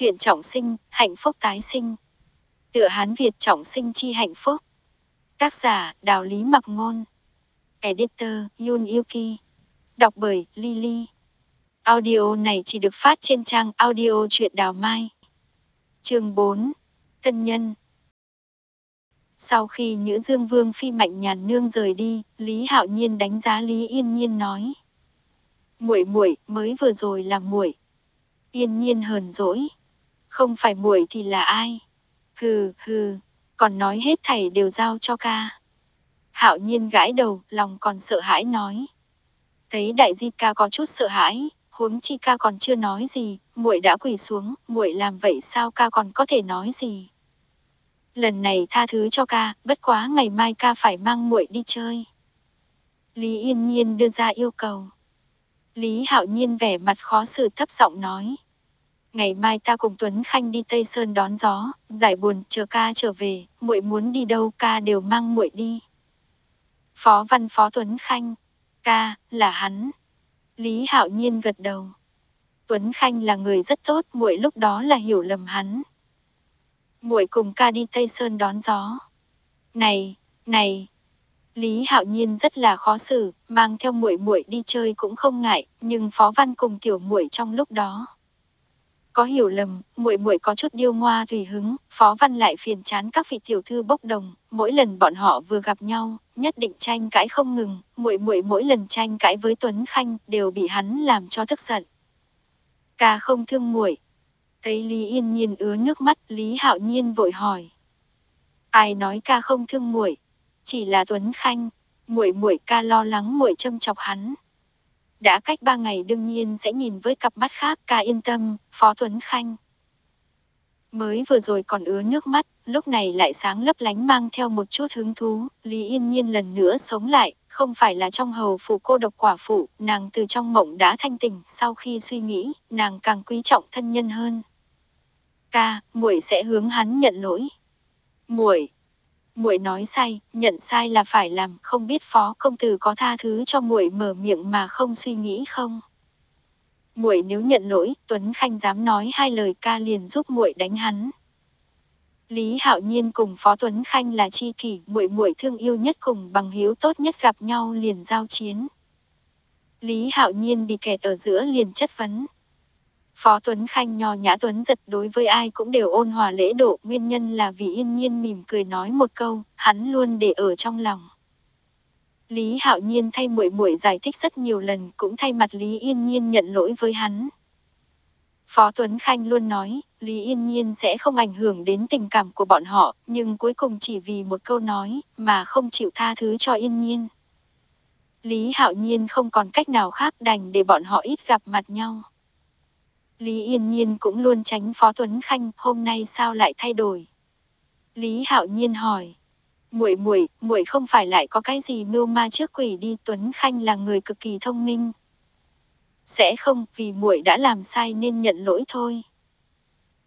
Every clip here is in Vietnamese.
Chuyện trọng sinh, hạnh phúc tái sinh. Tựa Hán Việt trọng sinh chi hạnh phúc. Tác giả, Đào Lý Mặc Ngôn. Editor, Yun Yuki. Đọc bởi, Lily. Audio này chỉ được phát trên trang audio truyện đào mai. Chương 4. Tân nhân. Sau khi Nhữ Dương Vương phi mạnh nhàn nương rời đi, Lý Hạo Nhiên đánh giá Lý Yên Nhiên nói: "Muội muội, mới vừa rồi là muội." Yên Nhiên hờn dỗi: "Không phải muội thì là ai?" "Hừ, hừ, còn nói hết thảy đều giao cho ca." Hạo Nhiên gãi đầu, lòng còn sợ hãi nói: Thấy đại di ca có chút sợ hãi, huống chi ca còn chưa nói gì, muội đã quỳ xuống, muội làm vậy sao ca còn có thể nói gì? Lần này tha thứ cho ca, bất quá ngày mai ca phải mang muội đi chơi. Lý Yên Nhiên đưa ra yêu cầu. Lý Hạo Nhiên vẻ mặt khó xử thấp giọng nói. Ngày mai ta cùng Tuấn Khanh đi Tây Sơn đón gió, giải buồn, chờ ca trở về, muội muốn đi đâu ca đều mang muội đi. Phó văn phó Tuấn Khanh. Ca, là hắn. Lý Hạo Nhiên gật đầu. Tuấn Khanh là người rất tốt, muội lúc đó là hiểu lầm hắn. Muội cùng ca đi Tây Sơn đón gió. Này, này. Lý Hạo Nhiên rất là khó xử, mang theo muội muội đi chơi cũng không ngại, nhưng Phó Văn cùng tiểu muội trong lúc đó có hiểu lầm, muội muội có chút điêu ngoa tùy hứng, Phó Văn lại phiền chán các vị tiểu thư bốc đồng, mỗi lần bọn họ vừa gặp nhau, nhất định tranh cãi không ngừng, muội muội mỗi lần tranh cãi với Tuấn Khanh đều bị hắn làm cho tức giận. Ca không thương muội. Thấy Lý Yên Nhiên ứa nước mắt, Lý Hạo Nhiên vội hỏi. Ai nói ca không thương muội? Chỉ là Tuấn Khanh, muội muội ca lo lắng muội châm chọc hắn, đã cách ba ngày đương nhiên sẽ nhìn với cặp mắt khác ca yên tâm, Phó Tuấn Khanh. Mới vừa rồi còn ứa nước mắt, lúc này lại sáng lấp lánh mang theo một chút hứng thú, Lý Yên Nhiên lần nữa sống lại, không phải là trong hầu phủ cô độc quả phụ, nàng từ trong mộng đã thanh tỉnh, sau khi suy nghĩ, nàng càng quý trọng thân nhân hơn. Ca, muội sẽ hướng hắn nhận lỗi. Muội, muội nói sai, nhận sai là phải làm, không biết phó công tử có tha thứ cho muội mở miệng mà không suy nghĩ không? Muội nếu nhận lỗi, Tuấn Khanh dám nói hai lời ca liền giúp muội đánh hắn. Lý Hạo Nhiên cùng Phó Tuấn Khanh là chi kỷ, muội muội thương yêu nhất cùng bằng hiếu tốt nhất gặp nhau liền giao chiến. Lý Hạo Nhiên bị kẹt ở giữa liền chất vấn, Phó Tuấn Khanh nho nhã Tuấn giật đối với ai cũng đều ôn hòa lễ độ, nguyên nhân là vì yên nhiên mỉm cười nói một câu, hắn luôn để ở trong lòng. Lý Hạo Nhiên thay muội muội giải thích rất nhiều lần, cũng thay mặt Lý Yên Nhiên nhận lỗi với hắn. Phó Tuấn Khanh luôn nói, Lý Yên Nhiên sẽ không ảnh hưởng đến tình cảm của bọn họ, nhưng cuối cùng chỉ vì một câu nói, mà không chịu tha thứ cho Yên Nhiên. Lý Hạo Nhiên không còn cách nào khác đành để bọn họ ít gặp mặt nhau. Lý Yên Nhiên cũng luôn tránh Phó Tuấn Khanh, hôm nay sao lại thay đổi? Lý Hạo Nhiên hỏi. Muội muội, muội không phải lại có cái gì mưu ma trước quỷ đi, Tuấn Khanh là người cực kỳ thông minh. Sẽ không, vì muội đã làm sai nên nhận lỗi thôi.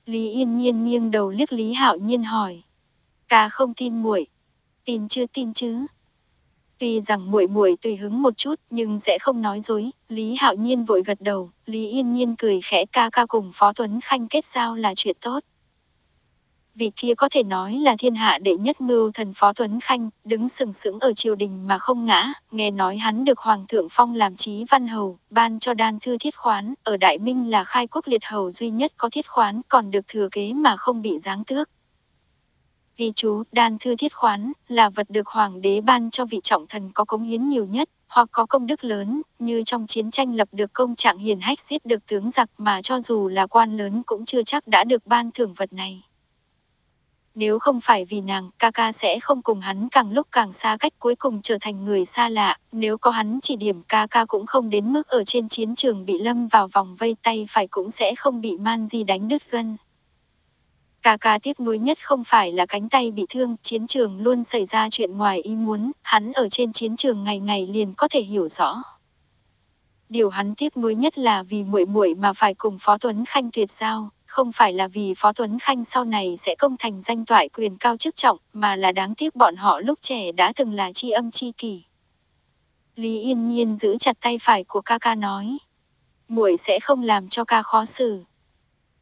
Lý Yên Nhiên nghiêng đầu liếc Lý Hạo Nhiên hỏi. Ca không tin muội. Tin chưa tin chứ? Tuy rằng muội muội tùy hứng một chút, nhưng sẽ không nói dối, Lý Hạo Nhiên vội gật đầu, Lý Yên Nhiên cười khẽ ca ca cùng Phó Tuấn Khanh kết giao là chuyện tốt. Vì kia có thể nói là thiên hạ đệ nhất mưu thần Phó Tuấn Khanh, đứng sừng sững ở triều đình mà không ngã, nghe nói hắn được Hoàng thượng Phong làm trí văn hầu, ban cho đan thư thiết khoán, ở Đại Minh là khai quốc liệt hầu duy nhất có thiết khoán còn được thừa kế mà không bị giáng tước. Ghi chú, đan thư thiết khoán, là vật được hoàng đế ban cho vị trọng thần có cống hiến nhiều nhất, hoặc có công đức lớn, như trong chiến tranh lập được công trạng hiền hách giết được tướng giặc mà cho dù là quan lớn cũng chưa chắc đã được ban thưởng vật này. Nếu không phải vì nàng, ca ca sẽ không cùng hắn càng lúc càng xa cách cuối cùng trở thành người xa lạ, nếu có hắn chỉ điểm ca ca cũng không đến mức ở trên chiến trường bị lâm vào vòng vây tay phải cũng sẽ không bị man di đánh đứt gân. Ca ca tiếc nuối nhất không phải là cánh tay bị thương, chiến trường luôn xảy ra chuyện ngoài ý muốn, hắn ở trên chiến trường ngày ngày liền có thể hiểu rõ. Điều hắn tiếc nuối nhất là vì muội muội mà phải cùng Phó Tuấn Khanh tuyệt giao, không phải là vì Phó Tuấn Khanh sau này sẽ công thành danh toại quyền cao chức trọng, mà là đáng tiếc bọn họ lúc trẻ đã từng là chi âm chi kỳ. Lý Yên Nhiên giữ chặt tay phải của ca ca nói, muội sẽ không làm cho ca khó xử.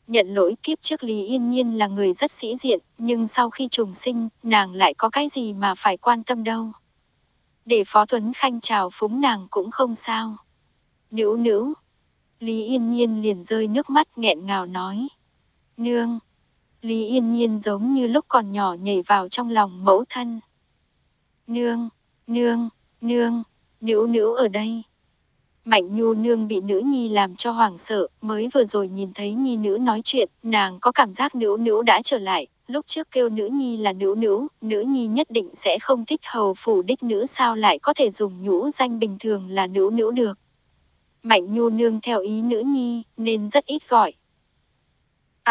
Nhận lỗi kiếp trước Lý Yên Nhiên là người rất sĩ diện, nhưng sau khi trùng sinh, nàng lại có cái gì mà phải quan tâm đâu. Để Phó Tuấn Khanh chào phúng nàng cũng không sao. Nữ nữ. Lý Yên Nhiên liền rơi nước mắt nghẹn ngào nói. Nương. Lý Yên Nhiên giống như lúc còn nhỏ nhảy vào trong lòng mẫu thân. Nương, nương, nương, nữ nữ ở đây. Mạnh Nhu nương bị nữ nhi làm cho hoảng sợ, mới vừa rồi nhìn thấy nhi nữ nói chuyện, nàng có cảm giác nữ nữ đã trở lại, lúc trước kêu nữ nhi là nữ nữ, nữ nhi nhất định sẽ không thích hầu phủ đích nữ sao lại có thể dùng nhũ danh bình thường là nữ nữ được. Mạnh Nhu nương theo ý nữ nhi, nên rất ít gọi.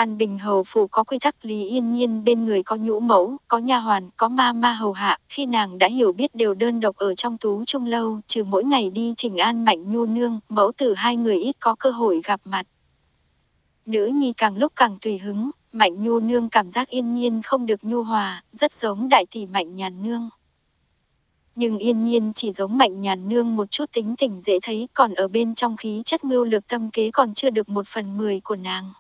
An Bình hầu phủ có quy tắc Lý Yên Nhiên bên người có nhũ mẫu, có nha hoàn, có ma ma hầu hạ, khi nàng đã hiểu biết đều đơn độc ở trong tú trung lâu, trừ mỗi ngày đi thỉnh an Mạnh Nhu nương, mẫu tử hai người ít có cơ hội gặp mặt. Nữ nhi càng lúc càng tùy hứng, Mạnh Nhu nương cảm giác yên nhiên không được nhu hòa, rất giống đại tỷ Mạnh Nhàn nương. Nhưng yên nhiên chỉ giống Mạnh Nhàn nương một chút tính tình dễ thấy, còn ở bên trong khí chất mưu lược tâm kế còn chưa được một phần mười của nàng.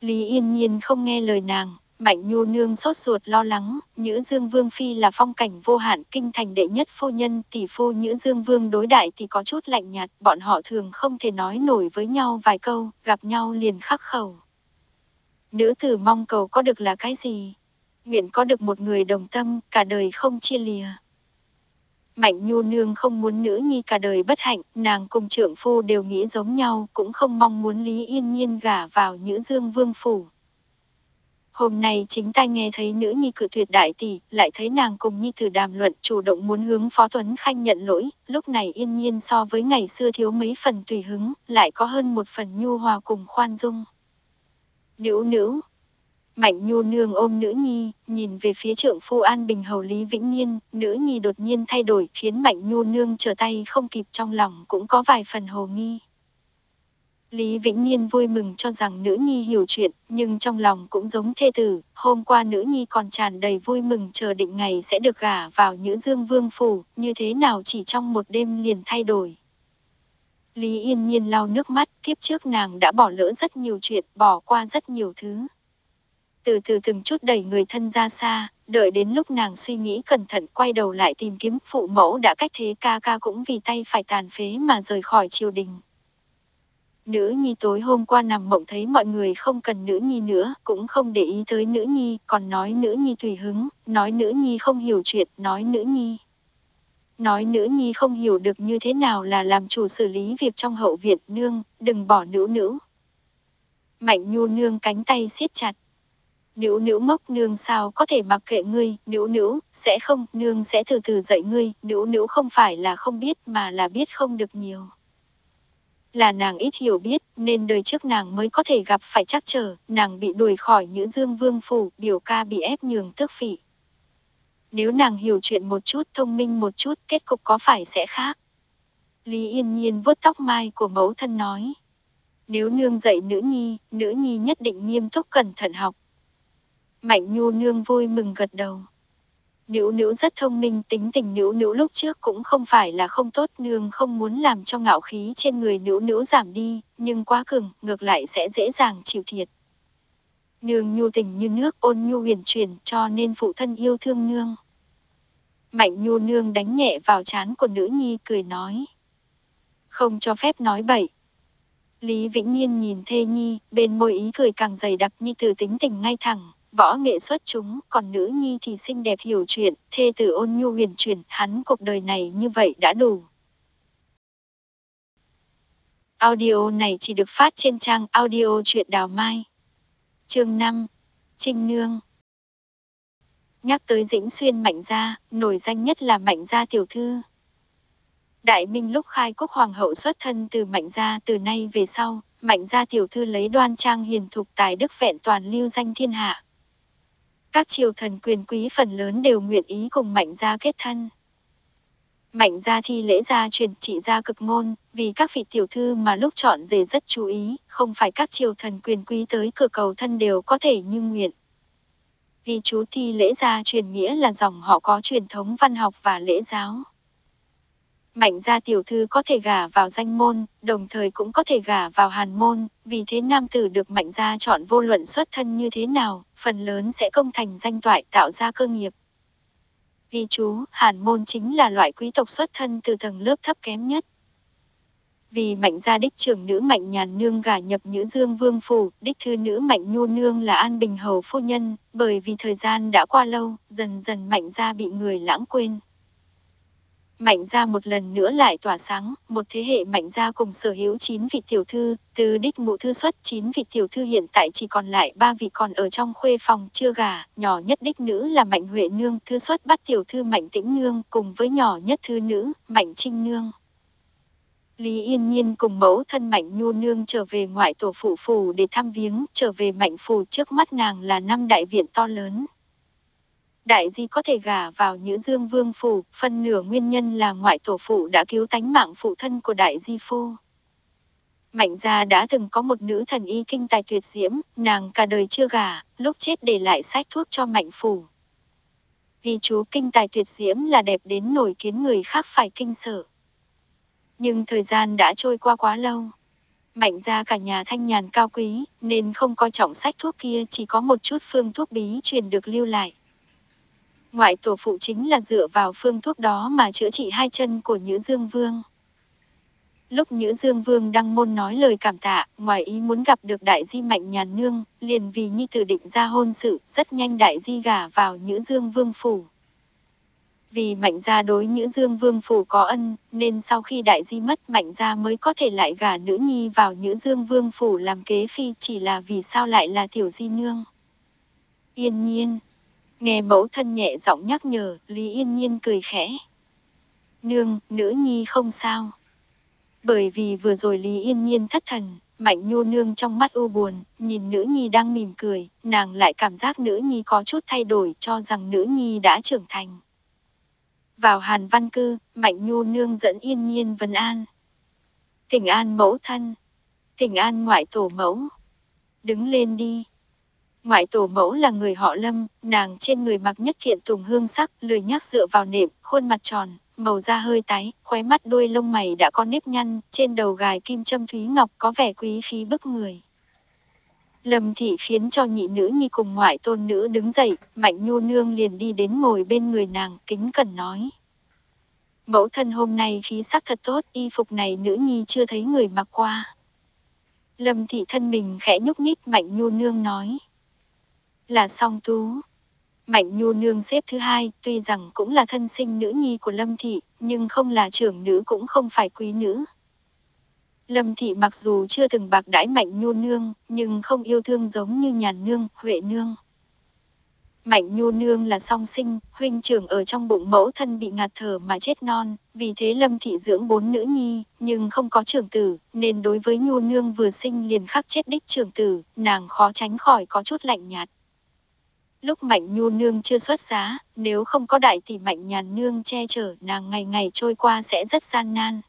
Lý Yên Nhiên không nghe lời nàng, Mạnh Nhu Nương sốt ruột lo lắng, Nhữ Dương Vương Phi là phong cảnh vô hạn kinh thành đệ nhất phu nhân, tỷ phu Nhữ Dương Vương đối đại thì có chút lạnh nhạt, bọn họ thường không thể nói nổi với nhau vài câu, gặp nhau liền khắc khẩu. Nữ tử mong cầu có được là cái gì? Nguyện có được một người đồng tâm, cả đời không chia lìa. Mạnh Nhu Nương không muốn nữ nhi cả đời bất hạnh, nàng cùng trưởng phu đều nghĩ giống nhau, cũng không mong muốn Lý Yên Nhiên gả vào Nhữ Dương Vương Phủ. Hôm nay chính tai nghe thấy nữ nhi cử tuyệt đại tỷ, lại thấy nàng cùng nhi thử đàm luận chủ động muốn hướng Phó Tuấn Khanh nhận lỗi, lúc này yên nhiên so với ngày xưa thiếu mấy phần tùy hứng, lại có hơn một phần nhu hòa cùng khoan dung. Nữ nữ, Mạnh Nhu nương ôm nữ nhi, nhìn về phía trượng phu An Bình hầu Lý Vĩnh Niên. nữ nhi đột nhiên thay đổi khiến Mạnh Nhu nương trở tay không kịp trong lòng cũng có vài phần hồ nghi. Lý Vĩnh Niên vui mừng cho rằng nữ nhi hiểu chuyện, nhưng trong lòng cũng giống thê tử, hôm qua nữ nhi còn tràn đầy vui mừng chờ định ngày sẽ được gả vào Nhữ Dương Vương Phủ, như thế nào chỉ trong một đêm liền thay đổi. Lý Yên Nhiên lau nước mắt, kiếp trước nàng đã bỏ lỡ rất nhiều chuyện, bỏ qua rất nhiều thứ từ từ từng chút đẩy người thân ra xa, đợi đến lúc nàng suy nghĩ cẩn thận quay đầu lại tìm kiếm phụ mẫu đã cách thế ca ca cũng vì tay phải tàn phế mà rời khỏi triều đình. Nữ nhi tối hôm qua nằm mộng thấy mọi người không cần nữ nhi nữa, cũng không để ý tới nữ nhi, còn nói nữ nhi tùy hứng, nói nữ nhi không hiểu chuyện, nói nữ nhi. Nói nữ nhi không hiểu được như thế nào là làm chủ xử lý việc trong hậu viện nương, đừng bỏ nữ nữ. Mạnh nhu nương cánh tay siết chặt, Nữ nữ mốc nương sao có thể mặc kệ ngươi, nữ nữ, sẽ không, nương sẽ từ từ dạy ngươi, nữ nữ không phải là không biết mà là biết không được nhiều. Là nàng ít hiểu biết, nên đời trước nàng mới có thể gặp phải chắc trở, nàng bị đuổi khỏi Nhữ Dương Vương Phủ, biểu ca bị ép nhường tước phỉ. Nếu nàng hiểu chuyện một chút, thông minh một chút, kết cục có phải sẽ khác. Lý Yên Nhiên vuốt tóc mai của mẫu thân nói. Nếu nương dạy nữ nhi, nữ nhi nhất định nghiêm túc cẩn thận học, Mạnh Nhu nương vui mừng gật đầu. Nữ nữ rất thông minh tính tình nữ nữ lúc trước cũng không phải là không tốt nương không muốn làm cho ngạo khí trên người nữ nữ giảm đi, nhưng quá cường, ngược lại sẽ dễ dàng chịu thiệt. Nương nhu tình như nước ôn nhu huyền truyền cho nên phụ thân yêu thương nương. Mạnh nhu nương đánh nhẹ vào trán của nữ nhi cười nói. Không cho phép nói bậy. Lý Vĩnh Niên nhìn thê nhi, bên môi ý cười càng dày đặc như từ tính tình ngay thẳng, võ nghệ xuất chúng, còn nữ nhi thì xinh đẹp hiểu chuyện, thê tử ôn nhu huyền chuyển, hắn cuộc đời này như vậy đã đủ. Audio này chỉ được phát trên trang audio truyện đào mai. Chương 5. Trinh Nương Nhắc tới Dĩnh Xuyên Mạnh Gia, nổi danh nhất là Mạnh Gia Tiểu Thư. Đại Minh lúc khai quốc hoàng hậu xuất thân từ Mạnh Gia từ nay về sau, Mạnh Gia Tiểu Thư lấy đoan trang hiền thục tài đức vẹn toàn lưu danh thiên hạ. Các triều thần quyền quý phần lớn đều nguyện ý cùng mạnh gia kết thân. Mạnh gia thi lễ gia truyền trị gia cực ngôn, vì các vị tiểu thư mà lúc chọn rể rất chú ý, không phải các triều thần quyền quý tới cửa cầu thân đều có thể như nguyện. Vì chú thi lễ gia truyền nghĩa là dòng họ có truyền thống văn học và lễ giáo. Mạnh gia tiểu thư có thể gả vào danh môn, đồng thời cũng có thể gả vào hàn môn, vì thế nam tử được mạnh gia chọn vô luận xuất thân như thế nào, phần lớn sẽ công thành danh toại tạo ra cơ nghiệp. Ghi chú, hàn môn chính là loại quý tộc xuất thân từ tầng lớp thấp kém nhất. Vì mạnh gia đích trưởng nữ mạnh nhàn nương gả nhập nữ dương vương phủ, đích thư nữ mạnh nhu nương là an bình hầu phu nhân, bởi vì thời gian đã qua lâu, dần dần mạnh gia bị người lãng quên. Mạnh gia một lần nữa lại tỏa sáng, một thế hệ mạnh gia cùng sở hữu 9 vị tiểu thư, từ đích mụ thư xuất 9 vị tiểu thư hiện tại chỉ còn lại 3 vị còn ở trong khuê phòng chưa gả, nhỏ nhất đích nữ là Mạnh Huệ Nương, thư xuất bắt tiểu thư Mạnh Tĩnh Nương cùng với nhỏ nhất thư nữ, Mạnh Trinh Nương. Lý Yên Nhiên cùng mẫu thân Mạnh Nhu Nương trở về ngoại tổ phụ phủ để thăm viếng, trở về Mạnh phủ trước mắt nàng là năm đại viện to lớn. Đại di có thể gả vào Nhữ Dương Vương phủ, Phần nửa nguyên nhân là ngoại tổ phụ đã cứu tánh mạng phụ thân của đại di phu. Mạnh gia đã từng có một nữ thần y kinh tài tuyệt diễm, nàng cả đời chưa gả, lúc chết để lại sách thuốc cho mạnh phủ. Vì chú kinh tài tuyệt diễm là đẹp đến nổi kiến người khác phải kinh sợ. Nhưng thời gian đã trôi qua quá lâu. Mạnh ra cả nhà thanh nhàn cao quý, nên không coi trọng sách thuốc kia chỉ có một chút phương thuốc bí truyền được lưu lại. Ngoại tổ phụ chính là dựa vào phương thuốc đó mà chữa trị hai chân của Nhữ Dương Vương. Lúc Nhữ Dương Vương đăng môn nói lời cảm tạ, ngoài ý muốn gặp được đại di mạnh nhàn nương, liền vì nhi tử định ra hôn sự, rất nhanh đại di gả vào Nhữ Dương Vương phủ. Vì mạnh gia đối Nhữ Dương Vương phủ có ân, nên sau khi đại di mất mạnh gia mới có thể lại gả nữ nhi vào Nhữ Dương Vương phủ làm kế phi chỉ là vì sao lại là tiểu di nương. Yên nhiên, Nghe mẫu thân nhẹ giọng nhắc nhở, Lý Yên Nhiên cười khẽ. Nương, nữ nhi không sao. Bởi vì vừa rồi Lý Yên Nhiên thất thần, Mạnh Nhu nương trong mắt u buồn, nhìn nữ nhi đang mỉm cười, nàng lại cảm giác nữ nhi có chút thay đổi cho rằng nữ nhi đã trưởng thành. Vào Hàn Văn Cư, Mạnh Nhu nương dẫn Yên Nhiên vân an. Thỉnh an mẫu thân. thỉnh an ngoại tổ mẫu. Đứng lên đi. Ngoại tổ mẫu là người họ lâm, nàng trên người mặc nhất kiện tùng hương sắc, lười nhác dựa vào nệm, khuôn mặt tròn, màu da hơi tái, khóe mắt đuôi lông mày đã có nếp nhăn, trên đầu gài kim châm thúy ngọc có vẻ quý khí bức người. Lâm thị khiến cho nhị nữ nhi cùng ngoại tôn nữ đứng dậy, mạnh nhu nương liền đi đến ngồi bên người nàng, kính cẩn nói. Mẫu thân hôm nay khí sắc thật tốt, y phục này nữ nhi chưa thấy người mặc qua. Lâm thị thân mình khẽ nhúc nhích mạnh nhu nương nói là song tú. Mạnh Nhu Nương xếp thứ hai, tuy rằng cũng là thân sinh nữ nhi của Lâm Thị, nhưng không là trưởng nữ cũng không phải quý nữ. Lâm Thị mặc dù chưa từng bạc đãi Mạnh Nhu Nương, nhưng không yêu thương giống như Nhàn Nương, Huệ Nương. Mạnh Nhu Nương là song sinh, huynh trưởng ở trong bụng mẫu thân bị ngạt thở mà chết non, vì thế Lâm Thị dưỡng bốn nữ nhi, nhưng không có trưởng tử, nên đối với Nhu Nương vừa sinh liền khắc chết đích trưởng tử, nàng khó tránh khỏi có chút lạnh nhạt. Lúc Mạnh Nhu Nương chưa xuất giá, nếu không có đại tỷ Mạnh Nhàn Nương che chở nàng ngày ngày trôi qua sẽ rất gian nan.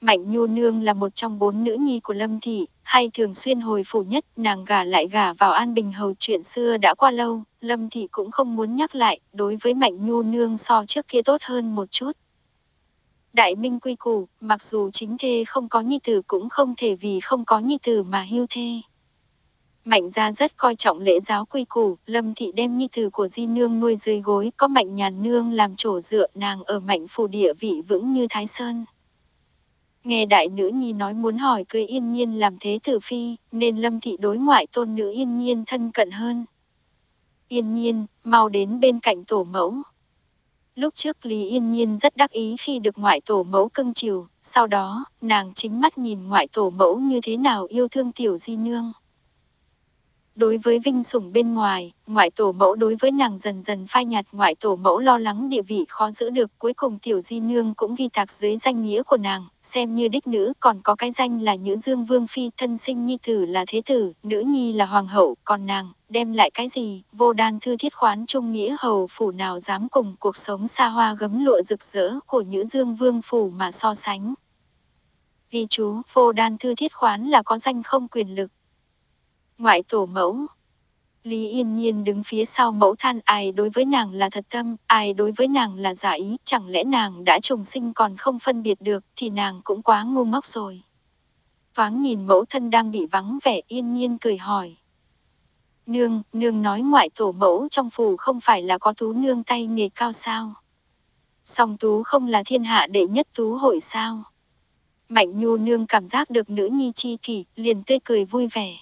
Mạnh Nhu Nương là một trong bốn nữ nhi của Lâm Thị, hay thường xuyên hồi phủ nhất, nàng gả lại gả vào An Bình Hầu chuyện xưa đã qua lâu, Lâm Thị cũng không muốn nhắc lại, đối với Mạnh Nhu Nương so trước kia tốt hơn một chút. Đại Minh quy củ, mặc dù chính thê không có nhi tử cũng không thể vì không có nhi tử mà hưu thê. Mạnh gia rất coi trọng lễ giáo quy củ, Lâm thị đem nhi tử của Di nương nuôi dưới gối, có Mạnh Nhàn nương làm chỗ dựa, nàng ở Mạnh phủ địa vị vững như Thái Sơn. Nghe đại nữ nhi nói muốn hỏi cưới Yên Nhiên làm thế tử phi, nên Lâm thị đối ngoại tôn nữ Yên Nhiên thân cận hơn. Yên Nhiên, mau đến bên cạnh tổ mẫu. Lúc trước Lý Yên Nhiên rất đắc ý khi được ngoại tổ mẫu cưng chiều, sau đó, nàng chính mắt nhìn ngoại tổ mẫu như thế nào yêu thương tiểu di nương. Đối với vinh sủng bên ngoài, ngoại tổ mẫu đối với nàng dần dần phai nhạt ngoại tổ mẫu lo lắng địa vị khó giữ được. Cuối cùng tiểu di nương cũng ghi tạc dưới danh nghĩa của nàng, xem như đích nữ còn có cái danh là Nhữ Dương Vương Phi thân sinh nhi tử là thế tử, nữ nhi là hoàng hậu, còn nàng, đem lại cái gì, vô đan thư thiết khoán trung nghĩa hầu phủ nào dám cùng cuộc sống xa hoa gấm lụa rực rỡ của Nhữ Dương Vương phủ mà so sánh. vì chú, vô đan thư thiết khoán là có danh không quyền lực, Ngoại tổ mẫu. Lý Yên Nhiên đứng phía sau mẫu than ai đối với nàng là thật tâm, ai đối với nàng là giả ý, chẳng lẽ nàng đã trùng sinh còn không phân biệt được thì nàng cũng quá ngu ngốc rồi. Thoáng nhìn mẫu thân đang bị vắng vẻ Yên Nhiên cười hỏi. Nương, nương nói ngoại tổ mẫu trong phủ không phải là có tú nương tay nghề cao sao. Song tú không là thiên hạ đệ nhất tú hội sao. Mạnh nhu nương cảm giác được nữ nhi chi kỷ, liền tươi cười vui vẻ.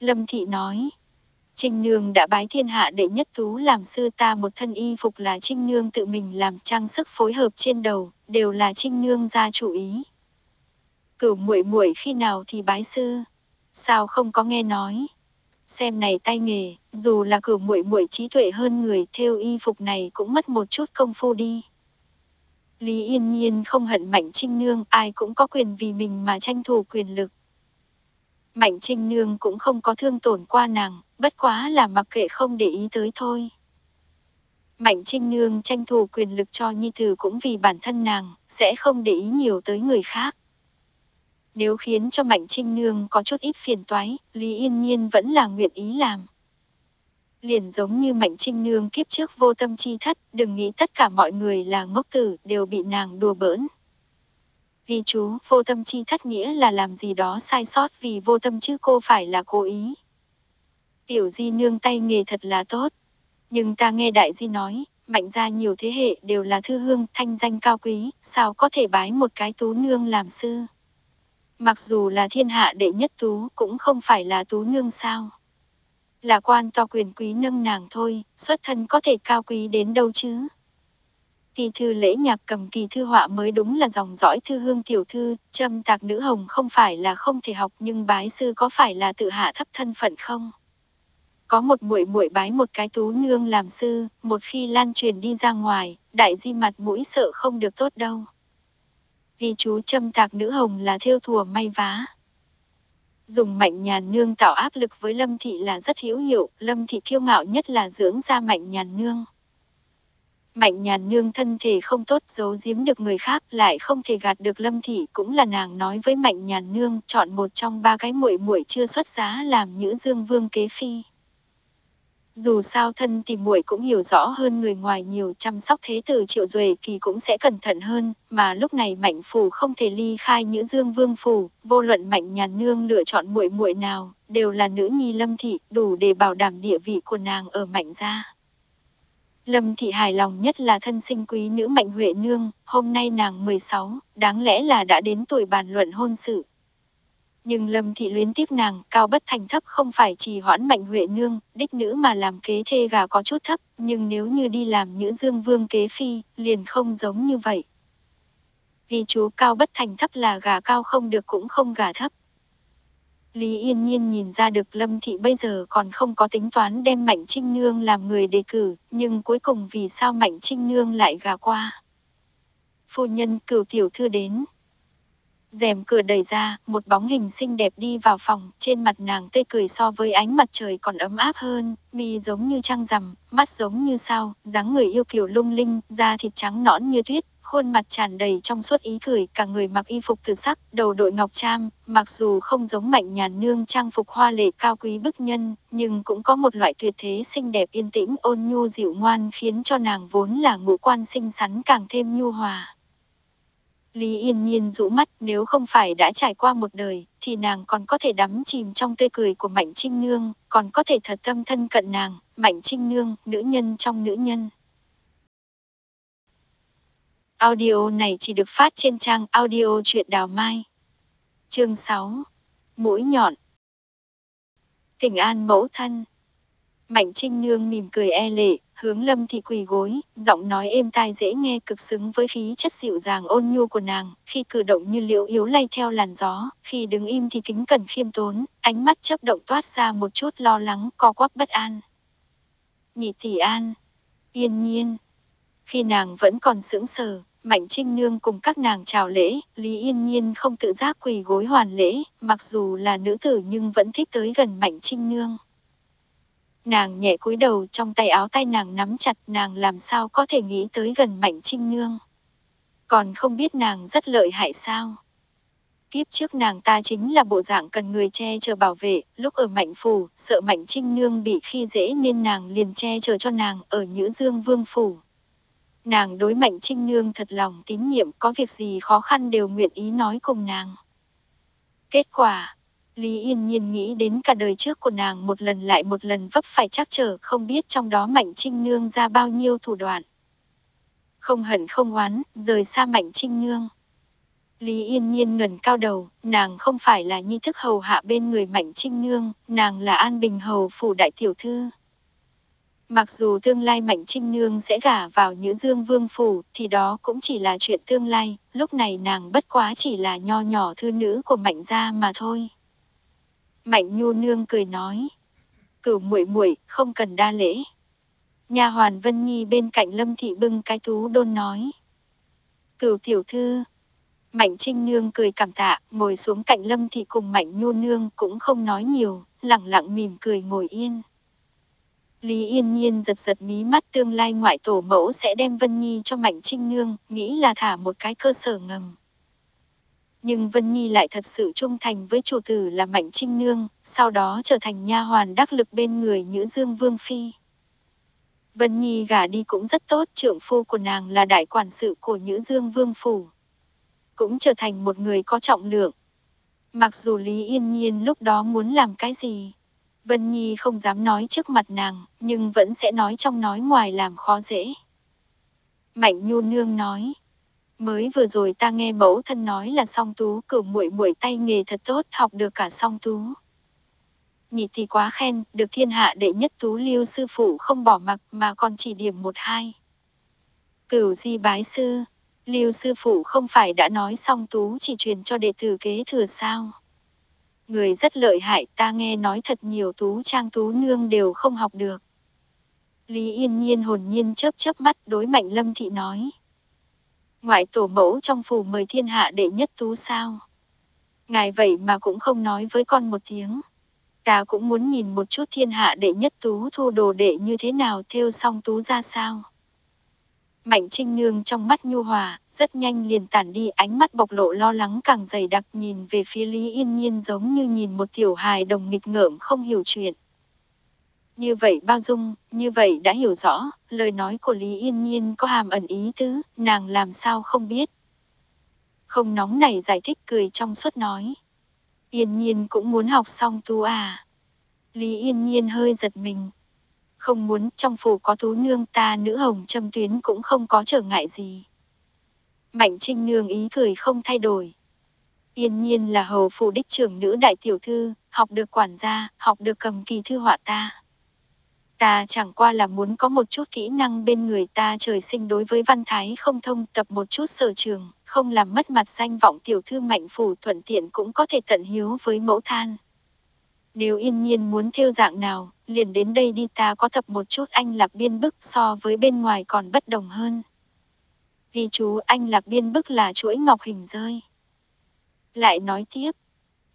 Lâm thị nói, Trinh Nương đã bái thiên hạ đệ nhất tú làm sư ta một thân y phục là Trinh Nương tự mình làm trang sức phối hợp trên đầu, đều là Trinh Nương ra chủ ý. Cửu muội muội khi nào thì bái sư? Sao không có nghe nói? Xem này tay nghề, dù là cửu muội muội trí tuệ hơn người theo y phục này cũng mất một chút công phu đi. Lý Yên Nhiên không hận Mạnh Trinh Nương, ai cũng có quyền vì mình mà tranh thủ quyền lực. Mạnh Trinh Nương cũng không có thương tổn qua nàng, bất quá là mặc kệ không để ý tới thôi. Mạnh Trinh Nương tranh thủ quyền lực cho Nhi Tử cũng vì bản thân nàng, sẽ không để ý nhiều tới người khác. Nếu khiến cho Mạnh Trinh Nương có chút ít phiền toái, Lý Yên Nhiên vẫn là nguyện ý làm. Liền giống như Mạnh Trinh Nương kiếp trước vô tâm chi thất, đừng nghĩ tất cả mọi người là ngốc tử, đều bị nàng đùa bỡn. Ghi chú, vô tâm chi thất nghĩa là làm gì đó sai sót vì vô tâm chứ cô phải là cố ý. Tiểu di nương tay nghề thật là tốt. Nhưng ta nghe đại di nói, mạnh ra nhiều thế hệ đều là thư hương, thanh danh cao quý, sao có thể bái một cái tú nương làm sư. Mặc dù là thiên hạ đệ nhất tú, cũng không phải là tú nương sao. Là quan to quyền quý nâng nàng thôi, xuất thân có thể cao quý đến đâu chứ. Kỳ thư lễ nhạc cầm kỳ thư họa mới đúng là dòng dõi thư hương tiểu thư, châm tạc nữ hồng không phải là không thể học nhưng bái sư có phải là tự hạ thấp thân phận không? Có một muội muội bái một cái tú nương làm sư, một khi lan truyền đi ra ngoài, đại di mặt mũi sợ không được tốt đâu. Vì chú châm tạc nữ hồng là theo thùa may vá. Dùng mạnh nhàn nương tạo áp lực với Lâm Thị là rất hữu hiệu, Lâm Thị kiêu ngạo nhất là dưỡng ra mạnh nhàn nương. Mạnh nhàn nương thân thể không tốt giấu giếm được người khác lại không thể gạt được Lâm Thị cũng là nàng nói với mạnh nhàn nương chọn một trong ba cái muội muội chưa xuất giá làm nữ dương vương kế phi. Dù sao thân thì muội cũng hiểu rõ hơn người ngoài nhiều chăm sóc thế tử triệu duệ kỳ cũng sẽ cẩn thận hơn, mà lúc này mạnh phủ không thể ly khai nữ dương vương phủ, vô luận mạnh nhàn nương lựa chọn muội muội nào, đều là nữ nhi lâm thị, đủ để bảo đảm địa vị của nàng ở mạnh gia. Lâm Thị hài lòng nhất là thân sinh quý nữ Mạnh Huệ Nương, hôm nay nàng 16, đáng lẽ là đã đến tuổi bàn luận hôn sự. Nhưng Lâm Thị luyến tiếc nàng, cao bất thành thấp không phải chỉ hoãn Mạnh Huệ Nương, đích nữ mà làm kế thê gà có chút thấp, nhưng nếu như đi làm nữ dương vương kế phi, liền không giống như vậy. Vì chú cao bất thành thấp là gà cao không được cũng không gà thấp. Lý Yên Nhiên nhìn ra được Lâm Thị bây giờ còn không có tính toán đem Mạnh Trinh Nương làm người đề cử, nhưng cuối cùng vì sao Mạnh Trinh Nương lại gà qua. Phu nhân cửu tiểu thư đến. rèm cửa đẩy ra, một bóng hình xinh đẹp đi vào phòng, trên mặt nàng tươi cười so với ánh mặt trời còn ấm áp hơn, mi giống như trăng rằm, mắt giống như sao, dáng người yêu kiều lung linh, da thịt trắng nõn như tuyết, khuôn mặt tràn đầy trong suốt ý cười, cả người mặc y phục từ sắc, đầu đội ngọc trang, mặc dù không giống mạnh nhàn nương trang phục hoa lệ cao quý bức nhân, nhưng cũng có một loại tuyệt thế xinh đẹp yên tĩnh ôn nhu dịu ngoan khiến cho nàng vốn là ngũ quan xinh xắn càng thêm nhu hòa. Lý Yên Nhiên rũ mắt, nếu không phải đã trải qua một đời, thì nàng còn có thể đắm chìm trong tươi cười của Mạnh Trinh Nương, còn có thể thật tâm thân cận nàng, Mạnh Trinh Nương, nữ nhân trong nữ nhân. Audio này chỉ được phát trên trang audio truyện đào mai. Chương 6. Mũi nhọn. Tỉnh an mẫu thân. Mạnh Trinh Nương mỉm cười e lệ, hướng Lâm Thị quỳ gối, giọng nói êm tai dễ nghe cực xứng với khí chất dịu dàng ôn nhu của nàng, khi cử động như liễu yếu lay theo làn gió, khi đứng im thì kính cẩn khiêm tốn, ánh mắt chấp động toát ra một chút lo lắng, co quắp bất an. Nhị tỷ an, yên nhiên. Khi nàng vẫn còn sững sờ, Mạnh Trinh Nương cùng các nàng chào lễ, Lý Yên Nhiên không tự giác quỳ gối hoàn lễ, mặc dù là nữ tử nhưng vẫn thích tới gần Mạnh Trinh Nương. Nàng nhẹ cúi đầu trong tay áo tay nàng nắm chặt nàng làm sao có thể nghĩ tới gần Mạnh Trinh Nương. Còn không biết nàng rất lợi hại sao. Kiếp trước nàng ta chính là bộ dạng cần người che chở bảo vệ, lúc ở Mạnh Phủ, sợ Mạnh Trinh Nương bị khi dễ nên nàng liền che chở cho nàng ở Nhữ Dương Vương Phủ. Nàng đối Mạnh Trinh Nương thật lòng tín nhiệm có việc gì khó khăn đều nguyện ý nói cùng nàng. Kết quả, Lý Yên Nhiên nghĩ đến cả đời trước của nàng một lần lại một lần vấp phải trắc trở không biết trong đó Mạnh Trinh Nương ra bao nhiêu thủ đoạn. Không hận không oán, rời xa Mạnh Trinh Nương. Lý Yên Nhiên ngần cao đầu, nàng không phải là nhi thức hầu hạ bên người Mạnh Trinh Nương, nàng là An Bình Hầu phủ đại tiểu thư. Mặc dù tương lai Mạnh Trinh Nương sẽ gả vào Nhữ Dương Vương Phủ, thì đó cũng chỉ là chuyện tương lai, lúc này nàng bất quá chỉ là nho nhỏ thư nữ của Mạnh gia mà thôi. Mạnh Nhu Nương cười nói, cửu muội muội không cần đa lễ. Nhà hoàn Vân Nhi bên cạnh Lâm Thị bưng cái tú đôn nói. Cửu tiểu thư, Mạnh Trinh Nương cười cảm tạ, ngồi xuống cạnh Lâm Thị cùng Mạnh Nhu Nương cũng không nói nhiều, lặng lặng mỉm cười ngồi yên. Lý Yên Nhiên giật giật mí mắt tương lai ngoại tổ mẫu sẽ đem Vân Nhi cho Mạnh Trinh Nương, nghĩ là thả một cái cơ sở ngầm. Nhưng Vân Nhi lại thật sự trung thành với chủ tử là Mạnh Trinh Nương, sau đó trở thành nha hoàn đắc lực bên người Nhữ Dương Vương Phi. Vân Nhi gả đi cũng rất tốt, trưởng phu của nàng là đại quản sự của Nhữ Dương Vương Phủ cũng trở thành một người có trọng lượng. Mặc dù Lý Yên Nhiên lúc đó muốn làm cái gì, Vân Nhi không dám nói trước mặt nàng, nhưng vẫn sẽ nói trong nói ngoài làm khó dễ. Mạnh Nhu Nương nói, mới vừa rồi ta nghe mẫu thân nói là song tú cửu muội muội tay nghề thật tốt học được cả song tú. Nhị thì quá khen, được thiên hạ đệ nhất tú lưu sư phụ không bỏ mặc mà còn chỉ điểm một hai. Cửu di bái sư, Lưu sư phụ không phải đã nói Song tú chỉ truyền cho đệ tử kế thừa sao? Người rất lợi hại ta nghe nói thật nhiều tú trang tú nương đều không học được. Lý yên nhiên hồn nhiên chớp chớp mắt đối mạnh lâm thị nói. Ngoại tổ mẫu trong phủ mời thiên hạ đệ nhất tú sao? Ngài vậy mà cũng không nói với con một tiếng. Ta cũng muốn nhìn một chút thiên hạ đệ nhất tú thu đồ đệ như thế nào theo xong tú ra sao. Mạnh Trinh Nương trong mắt nhu hòa, rất nhanh liền tản đi ánh mắt bộc lộ lo lắng càng dày đặc nhìn về phía Lý Yên Nhiên giống như nhìn một tiểu hài đồng nghịch ngợm không hiểu chuyện. Như vậy bao dung, như vậy đã hiểu rõ, lời nói của Lý Yên Nhiên có hàm ẩn ý tứ, nàng làm sao không biết. Không nóng này giải thích cười trong suốt nói. Yên Nhiên cũng muốn học xong tu à. Lý Yên Nhiên hơi giật mình, không muốn trong phủ có tú nương ta nữ hồng châm tuyến cũng không có trở ngại gì. Mạnh trinh nương ý cười không thay đổi. Yên nhiên là hầu phủ đích trưởng nữ đại tiểu thư, học được quản gia, học được cầm kỳ thư họa ta. Ta chẳng qua là muốn có một chút kỹ năng bên người ta trời sinh đối với văn thái không thông tập một chút sở trường, không làm mất mặt danh vọng tiểu thư mạnh phủ thuận tiện cũng có thể tận hiếu với mẫu than. Nếu yên nhiên muốn theo dạng nào, liền đến đây đi ta có tập một chút anh lạc biên bức so với bên ngoài còn bất đồng hơn. Ghi chú anh lạc biên bức là chuỗi ngọc hình rơi. Lại nói tiếp,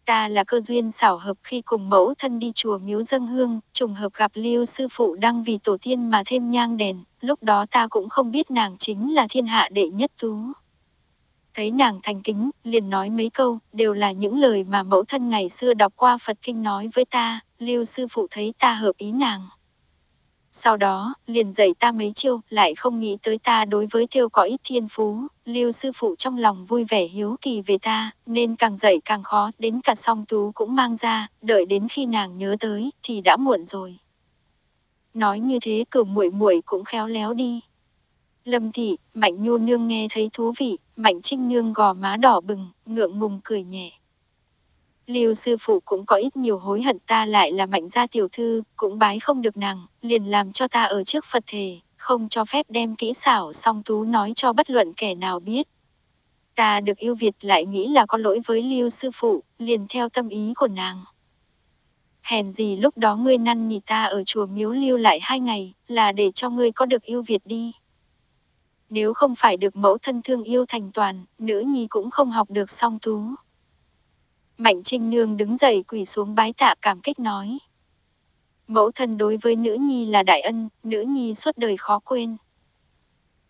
ta là cơ duyên xảo hợp khi cùng mẫu thân đi chùa miếu dâng hương, trùng hợp gặp lưu sư phụ đang vì tổ tiên mà thêm nhang đèn, lúc đó ta cũng không biết nàng chính là thiên hạ đệ nhất tú. Thấy nàng thành kính, liền nói mấy câu, đều là những lời mà mẫu thân ngày xưa đọc qua Phật Kinh nói với ta, lưu sư phụ thấy ta hợp ý nàng. Sau đó, liền dạy ta mấy chiêu, lại không nghĩ tới ta đối với thêu có ít thiên phú, lưu sư phụ trong lòng vui vẻ hiếu kỳ về ta, nên càng dạy càng khó, đến cả song tú cũng mang ra, đợi đến khi nàng nhớ tới, thì đã muộn rồi. Nói như thế cửu muội muội cũng khéo léo đi. Lâm thị, Mạnh Nhu nương nghe thấy thú vị, Mạnh Trinh nương gò má đỏ bừng, ngượng ngùng cười nhẹ. Lưu sư phụ cũng có ít nhiều hối hận ta lại là mạnh gia tiểu thư, cũng bái không được nàng, liền làm cho ta ở trước Phật Thể, không cho phép đem kỹ xảo song tú nói cho bất luận kẻ nào biết. Ta được yêu Việt lại nghĩ là có lỗi với Lưu sư phụ, liền theo tâm ý của nàng. Hèn gì lúc đó ngươi năn nỉ ta ở chùa miếu lưu lại hai ngày, là để cho ngươi có được yêu Việt đi. Nếu không phải được mẫu thân thương yêu thành toàn, nữ nhi cũng không học được song tú. Mạnh Trinh Nương đứng dậy quỳ xuống bái tạ cảm kích nói. Mẫu thân đối với nữ nhi là đại ân, nữ nhi suốt đời khó quên.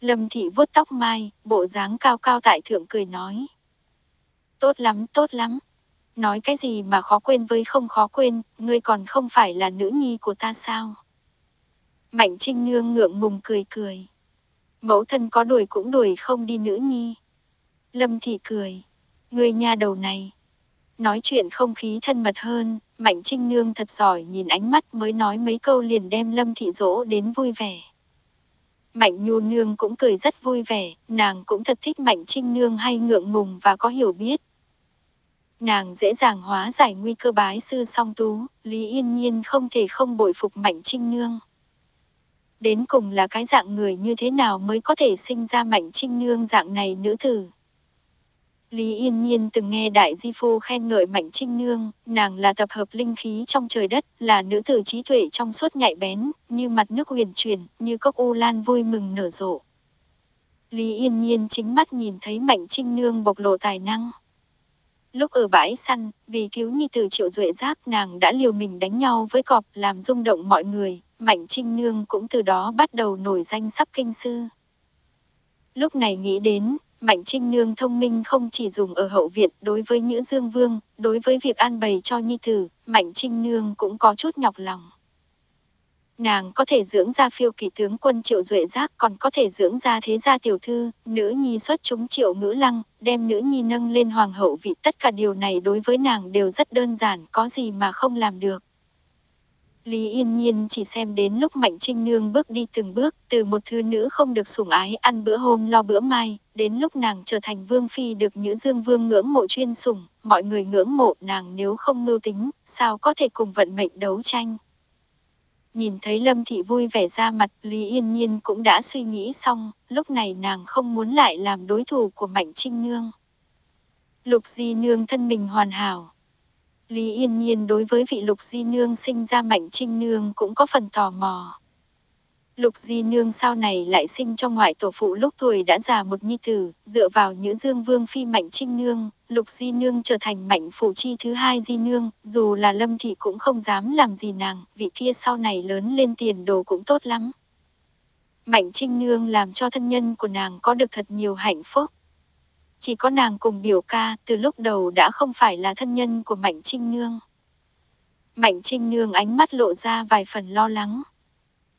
Lâm thị vuốt tóc mai, bộ dáng cao cao tại thượng cười nói. tốt lắm, tốt lắm. Nói cái gì mà khó quên với không khó quên, ngươi còn không phải là nữ nhi của ta sao? Mạnh Trinh Nương ngượng ngùng cười cười. Mẫu thân có đuổi cũng đuổi không đi nữ nhi. Lâm Thị cười. Ngươi nha đầu này. Nói chuyện không khí thân mật hơn, Mạnh Trinh Nương thật giỏi nhìn ánh mắt mới nói mấy câu liền đem Lâm Thị dỗ đến vui vẻ. Mạnh Nhu Nương cũng cười rất vui vẻ, nàng cũng thật thích Mạnh Trinh Nương hay ngượng ngùng và có hiểu biết. Nàng dễ dàng hóa giải nguy cơ bái sư song tú, Lý Yên Nhiên không thể không bội phục Mạnh Trinh Nương. Đến cùng là cái dạng người như thế nào mới có thể sinh ra Mạnh Trinh Nương dạng này nữ tử. Lý Yên Nhiên từng nghe Đại Di Phu khen ngợi Mạnh Trinh Nương, nàng là tập hợp linh khí trong trời đất, là nữ tử trí tuệ trong suốt nhạy bén, như mặt nước huyền chuyển, như cốc u lan vui mừng nở rộ. Lý Yên Nhiên chính mắt nhìn thấy Mạnh Trinh Nương bộc lộ tài năng. Lúc ở bãi săn, vì cứu nhi tử triệu duệ giác nàng đã liều mình đánh nhau với cọp làm rung động mọi người, Mạnh Trinh Nương cũng từ đó bắt đầu nổi danh sắp kinh sư. Lúc này nghĩ đến, Mạnh Trinh Nương thông minh không chỉ dùng ở hậu viện đối với Nhữ Dương Vương, đối với việc an bày cho nhi tử, Mạnh Trinh Nương cũng có chút nhọc lòng. Nàng có thể dưỡng ra phiêu kỳ tướng quân triệu duệ giác còn có thể dưỡng ra thế gia tiểu thư, nữ nhi xuất chúng triệu ngữ lăng, đem nữ nhi nâng lên hoàng hậu vị tất cả điều này đối với nàng đều rất đơn giản, có gì mà không làm được. Lý Yên Nhiên chỉ xem đến lúc Mạnh Trinh Nương bước đi từng bước, từ một thư nữ không được sủng ái ăn bữa hôm lo bữa mai, đến lúc nàng trở thành vương phi được Nhữ Dương Vương ngưỡng mộ chuyên sủng, mọi người ngưỡng mộ nàng nếu không mưu tính, sao có thể cùng vận mệnh đấu tranh. Nhìn thấy Lâm Thị vui vẻ ra mặt, Lý Yên Nhiên cũng đã suy nghĩ xong, lúc này nàng không muốn lại làm đối thủ của Mạnh Trinh Nương. Lục Di Nương thân mình hoàn hảo, Lý Yên Nhiên đối với vị Lục Di Nương sinh ra Mạnh Trinh Nương cũng có phần tò mò. Lục Di Nương sau này lại sinh cho ngoại tổ phụ lúc tuổi đã già một nhi tử, dựa vào những dương vương phi Mạnh Trinh Nương, Lục Di Nương trở thành Mạnh Phủ Chi thứ hai Di Nương, dù là Lâm Thị cũng không dám làm gì nàng, vị kia sau này lớn lên tiền đồ cũng tốt lắm. Mạnh Trinh Nương làm cho thân nhân của nàng có được thật nhiều hạnh phúc. Chỉ có nàng cùng biểu ca từ lúc đầu đã không phải là thân nhân của Mạnh Trinh Nương. Mạnh Trinh Nương ánh mắt lộ ra vài phần lo lắng.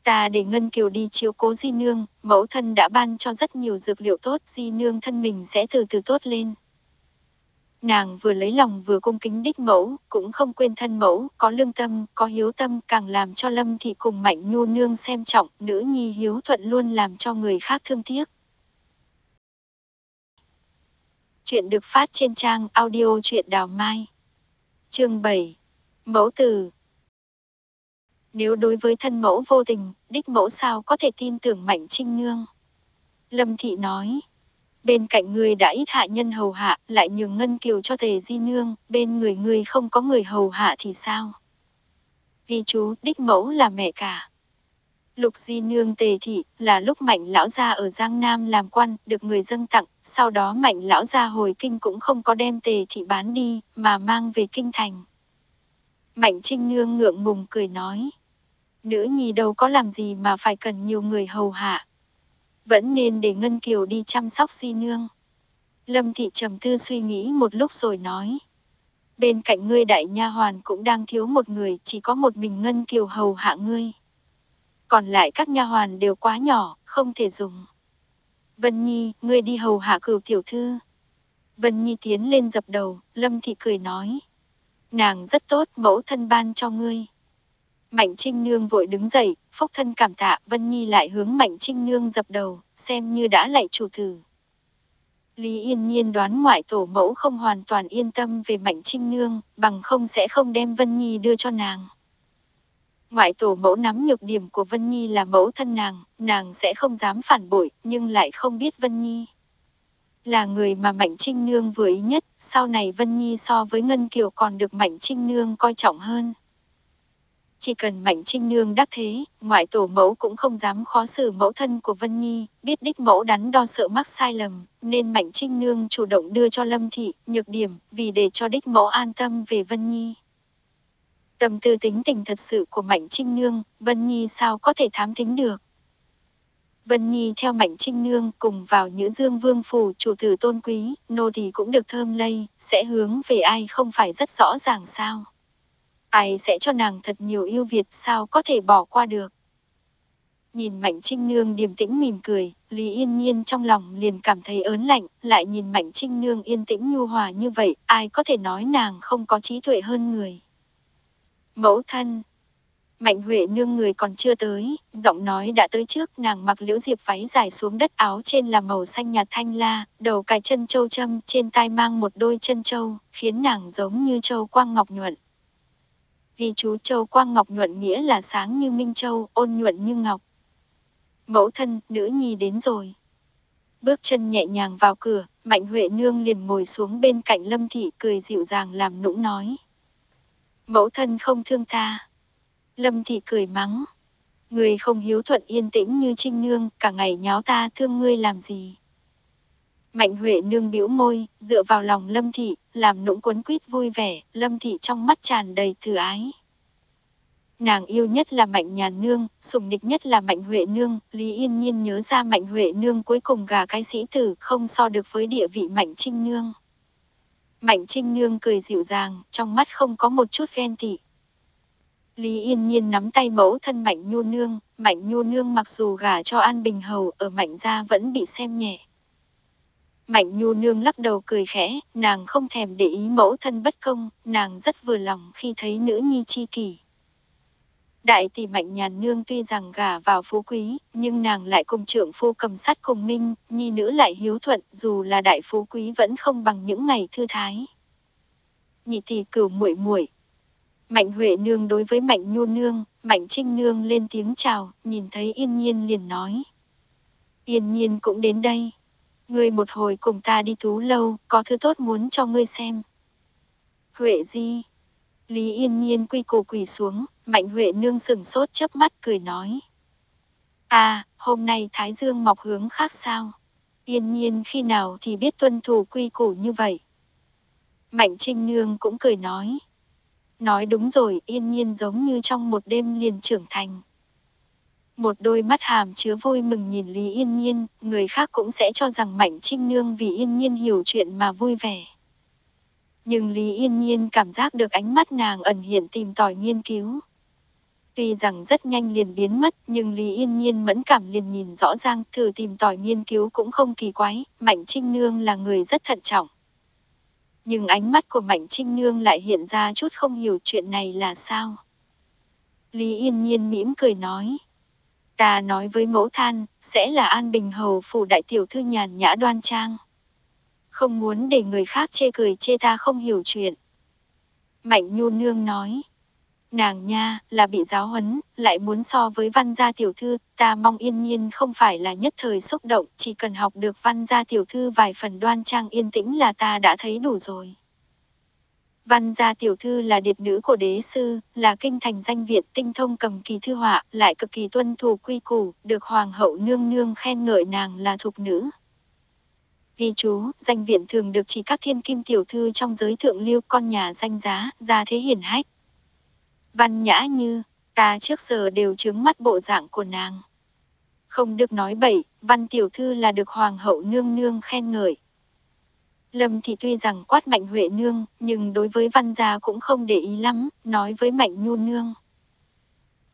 Ta để Ngân Kiều đi chiếu cố Di Nương, mẫu thân đã ban cho rất nhiều dược liệu tốt, Di Nương thân mình sẽ từ từ tốt lên. Nàng vừa lấy lòng vừa cung kính đích mẫu, cũng không quên thân mẫu, có lương tâm, có hiếu tâm, càng làm cho Lâm Thị cùng Mạnh Nhu Nương xem trọng, nữ nhi hiếu thuận luôn làm cho người khác thương tiếc. Chuyện được phát trên trang audio truyện đào mai. Chương 7. Mẫu từ. Nếu đối với thân mẫu vô tình, đích mẫu sao có thể tin tưởng mạnh trinh nương. Lâm Thị nói. Bên cạnh người đã ít hạ nhân hầu hạ, lại nhường ngân kiều cho tề di nương, bên người người không có người hầu hạ thì sao? vì chú, đích mẫu là mẹ cả. Lục di nương tề thị, là lúc mạnh lão gia ở Giang Nam làm quan, được người dân tặng, sau đó mạnh lão gia hồi kinh cũng không có đem tề thị bán đi, mà mang về kinh thành. Mạnh trinh nương ngượng ngùng cười nói. Nữ nhi đâu có làm gì mà phải cần nhiều người hầu hạ. Vẫn nên để Ngân Kiều đi chăm sóc di nương. Lâm thị trầm tư suy nghĩ một lúc rồi nói. Bên cạnh ngươi đại nha hoàn cũng đang thiếu một người, chỉ có một mình Ngân Kiều hầu hạ ngươi. Còn lại các nha hoàn đều quá nhỏ, không thể dùng. Vân Nhi, ngươi đi hầu hạ cửu tiểu thư. Vân Nhi tiến lên dập đầu, Lâm Thị cười nói. Nàng rất tốt, mẫu thân ban cho ngươi. Mạnh Trinh Nương vội đứng dậy, phúc thân cảm tạ, Vân Nhi lại hướng Mạnh Trinh Nương dập đầu, xem như đã lạy chủ tử. Lý Yên Nhiên đoán ngoại tổ mẫu không hoàn toàn yên tâm về Mạnh Trinh Nương, bằng không sẽ không đem Vân Nhi đưa cho nàng. Ngoại tổ mẫu nắm nhược điểm của Vân Nhi là mẫu thân nàng, nàng sẽ không dám phản bội, nhưng lại không biết Vân Nhi. Là người mà Mạnh Trinh Nương vừa ý nhất, sau này Vân Nhi so với Ngân Kiều còn được Mạnh Trinh Nương coi trọng hơn. Chỉ cần Mạnh Trinh Nương đắc thế, ngoại tổ mẫu cũng không dám khó xử mẫu thân của Vân Nhi, biết đích mẫu đắn đo sợ mắc sai lầm, nên Mạnh Trinh Nương chủ động đưa cho Lâm Thị, nhược điểm, vì để cho đích mẫu an tâm về Vân Nhi. Tâm tư tính tình thật sự của Mạnh Trinh Nương, Vân Nhi sao có thể thám tính được. Vân Nhi theo Mạnh Trinh Nương cùng vào Nhữ Dương Vương Phủ chủ tử tôn quý, nô thì cũng được thơm lây, sẽ hướng về ai không phải rất rõ ràng sao? Ai sẽ cho nàng thật nhiều yêu Việt sao có thể bỏ qua được? Nhìn Mạnh Trinh Nương điềm tĩnh mỉm cười, Lý Yên Nhiên trong lòng liền cảm thấy ớn lạnh, lại nhìn Mạnh Trinh Nương yên tĩnh nhu hòa như vậy, ai có thể nói nàng không có trí tuệ hơn người. Mẫu thân, Mạnh Huệ nương người còn chưa tới, giọng nói đã tới trước, nàng mặc liễu diệp váy dài xuống đất áo trên là màu xanh nhạt thanh la, đầu cài chân châu châm, trên tai mang một đôi chân châu, khiến nàng giống như châu quang ngọc nhuận. Vì chú châu quang ngọc nhuận nghĩa là sáng như minh châu, ôn nhuận như ngọc. Mẫu thân, nữ nhi đến rồi. Bước chân nhẹ nhàng vào cửa, Mạnh Huệ nương liền ngồi xuống bên cạnh Lâm Thị cười dịu dàng làm nũng nói. Mẫu thân không thương ta Lâm Thị cười mắng. Người không hiếu thuận yên tĩnh như trinh nương, cả ngày nháo ta thương ngươi làm gì. Mạnh Huệ nương bĩu môi, dựa vào lòng Lâm Thị, làm nũng quấn quýt vui vẻ, Lâm Thị trong mắt tràn đầy thử ái. Nàng yêu nhất là Mạnh Nhàn Nương, sùng nịch nhất là Mạnh Huệ Nương, Lý Yên Nhiên nhớ ra Mạnh Huệ Nương cuối cùng gà cái sĩ tử không so được với địa vị Mạnh Trinh Nương. Mạnh Trinh Nương cười dịu dàng, trong mắt không có một chút ghen tị. Lý Yên Nhiên nắm tay mẫu thân Mạnh Nhu Nương, Mạnh Nhu Nương mặc dù gả cho An Bình Hầu ở Mạnh gia vẫn bị xem nhẹ. Mạnh Nhu Nương lắc đầu cười khẽ, nàng không thèm để ý mẫu thân bất công, nàng rất vừa lòng khi thấy nữ nhi chi kỷ. Đại tỷ Mạnh Nhàn Nương tuy rằng gả vào phú quý, nhưng nàng lại cùng trưởng phu cầm sát cùng minh, nhi nữ lại hiếu thuận, dù là đại phú quý vẫn không bằng những ngày thư thái. Nhị tỷ cửu muội muội, Mạnh Huệ Nương đối với Mạnh Nhu Nương, Mạnh Trinh Nương lên tiếng chào, nhìn thấy Yên Nhiên liền nói. Yên Nhiên cũng đến đây. Ngươi một hồi cùng ta đi tú lâu, có thứ tốt muốn cho ngươi xem. Huệ Di. Lý Yên Nhiên quy cổ quỳ xuống, Mạnh Huệ Nương sừng sốt chớp mắt cười nói. À, hôm nay Thái Dương mọc hướng khác sao? Yên Nhiên khi nào thì biết tuân thủ quy củ như vậy? Mạnh Trinh Nương cũng cười nói. Nói đúng rồi, yên nhiên giống như trong một đêm liền trưởng thành. Một đôi mắt hàm chứa vui mừng nhìn Lý Yên Nhiên, người khác cũng sẽ cho rằng Mạnh Trinh Nương vì Yên Nhiên hiểu chuyện mà vui vẻ. Nhưng Lý Yên Nhiên cảm giác được ánh mắt nàng ẩn hiện tìm tòi nghiên cứu. Tuy rằng rất nhanh liền biến mất, nhưng Lý Yên Nhiên mẫn cảm liền nhìn rõ ràng, thử tìm tòi nghiên cứu cũng không kỳ quái, Mạnh Trinh Nương là người rất thận trọng. Nhưng ánh mắt của Mạnh Trinh Nương lại hiện ra chút không hiểu chuyện này là sao. Lý Yên Nhiên mỉm cười nói. Ta nói với mẫu than, sẽ là An Bình Hầu phủ đại tiểu thư nhàn nhã đoan trang. Không muốn để người khác chê cười chê ta không hiểu chuyện. Mạnh Nhu Nương nói. Nàng nha, là bị giáo huấn, lại muốn so với văn gia tiểu thư, ta mong yên nhiên không phải là nhất thời xúc động, chỉ cần học được văn gia tiểu thư vài phần đoan trang yên tĩnh là ta đã thấy đủ rồi. Văn gia tiểu thư là điệt nữ của đế sư, là kinh thành danh viện tinh thông cầm kỳ thư họa, lại cực kỳ tuân thủ quy củ, được hoàng hậu nương nương khen ngợi nàng là thục nữ. Ghi chú, danh viện thường được chỉ các thiên kim tiểu thư trong giới thượng lưu con nhà danh giá, gia thế hiển hách. Văn nhã như, ta trước giờ đều chứng mắt bộ dạng của nàng. Không được nói bậy, văn tiểu thư là được hoàng hậu nương nương khen ngợi. Lâm thì tuy rằng quát mạnh huệ nương, nhưng đối với văn gia cũng không để ý lắm, nói với mạnh nhu nương.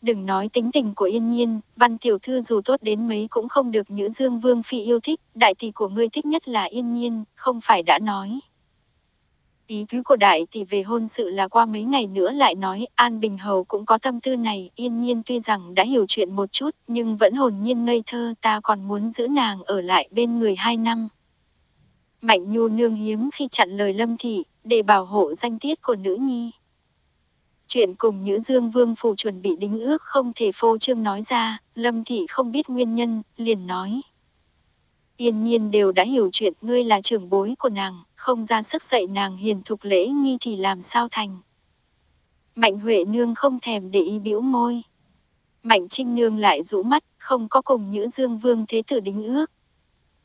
Đừng nói tính tình của yên nhiên, văn tiểu thư dù tốt đến mấy cũng không được nữ dương vương phi yêu thích, đại tỷ của ngươi thích nhất là yên nhiên, không phải đã nói. Ý tứ của đại tỷ về hôn sự là qua mấy ngày nữa lại nói An Bình Hầu cũng có tâm tư này, yên nhiên tuy rằng đã hiểu chuyện một chút, nhưng vẫn hồn nhiên ngây thơ ta còn muốn giữ nàng ở lại bên người hai năm. Mạnh nhu nương hiếm khi chặn lời lâm thị, để bảo hộ danh tiết của nữ nhi. Chuyện cùng Nhữ Dương Vương Phủ chuẩn bị đính ước không thể phô trương nói ra, Lâm Thị không biết nguyên nhân, liền nói. Yên nhiên đều đã hiểu chuyện ngươi là trưởng bối của nàng, không ra sức dạy nàng hiền thục lễ nghi thì làm sao thành. Mạnh Huệ Nương không thèm để ý bĩu môi. Mạnh Trinh Nương lại rũ mắt, không có cùng Nhữ Dương Vương Thế Tử đính ước.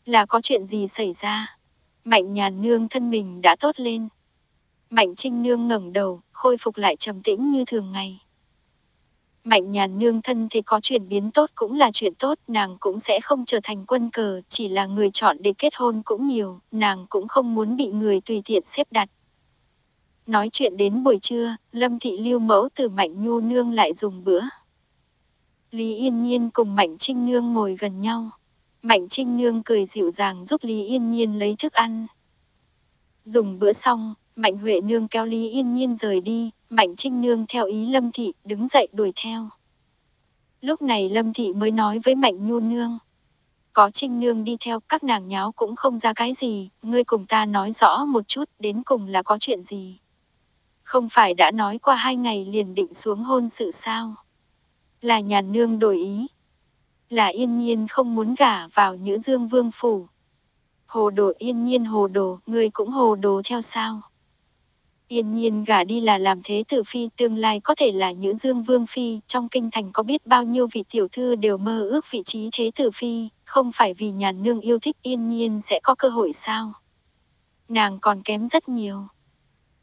Là có chuyện gì xảy ra? Mạnh Nhàn Nương thân mình đã tốt lên. Mạnh Trinh Nương ngẩng đầu, khôi phục lại trầm tĩnh như thường ngày. Mạnh nhàn nương thân thì có chuyển biến tốt cũng là chuyện tốt, nàng cũng sẽ không trở thành quân cờ, chỉ là người chọn để kết hôn cũng nhiều, nàng cũng không muốn bị người tùy tiện xếp đặt. Nói chuyện đến buổi trưa, Lâm Thị Lưu Mẫu từ Mạnh Nhu Nương lại dùng bữa. Lý Yên Nhiên cùng Mạnh Trinh Nương ngồi gần nhau. Mạnh Trinh Nương cười dịu dàng giúp Lý Yên Nhiên lấy thức ăn. Dùng bữa xong, Mạnh Huệ Nương kéo Lý Yên Nhiên rời đi, Mạnh Trinh Nương theo ý Lâm Thị đứng dậy đuổi theo. Lúc này Lâm Thị mới nói với Mạnh Nhu Nương. Có Trinh Nương đi theo các nàng nháo cũng không ra cái gì, ngươi cùng ta nói rõ một chút đến cùng là có chuyện gì. Không phải đã nói qua hai ngày liền định xuống hôn sự sao? Là nhà nương đổi ý. Là yên nhiên không muốn gả vào Nhữ Dương Vương Phủ. Hồ đồ yên nhiên hồ đồ, người cũng hồ đồ theo sao? Yên nhiên gả đi là làm thế tử phi tương lai có thể là những Dương Vương Phi, trong kinh thành có biết bao nhiêu vị tiểu thư đều mơ ước vị trí thế tử phi, không phải vì nhà nương yêu thích yên nhiên sẽ có cơ hội sao? Nàng còn kém rất nhiều.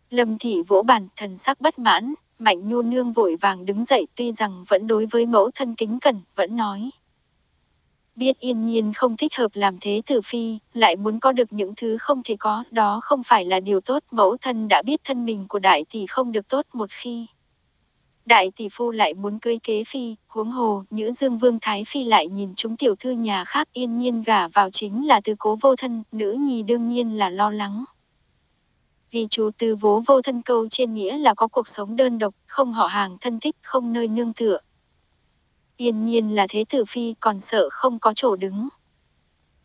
Lâm thị vỗ bàn thần sắc bất mãn, Mạnh Nhu Nương vội vàng đứng dậy tuy rằng vẫn đối với mẫu thân kính cẩn, vẫn nói. Biết yên nhiên không thích hợp làm thế tử phi, lại muốn có được những thứ không thể có, đó không phải là điều tốt, mẫu thân đã biết thân mình của đại tỷ không được tốt một khi. Đại tỷ phu lại muốn cưới kế phi, huống hồ, nữ dương vương thái phi lại nhìn chúng tiểu thư nhà khác yên nhiên gả vào chính là từ cố vô thân, nữ nhi đương nhiên là lo lắng. Vì chú từ vố vô thân câu trên nghĩa là có cuộc sống đơn độc, không họ hàng thân thích, không nơi nương tựa. Yên nhiên là thế tử phi còn sợ không có chỗ đứng.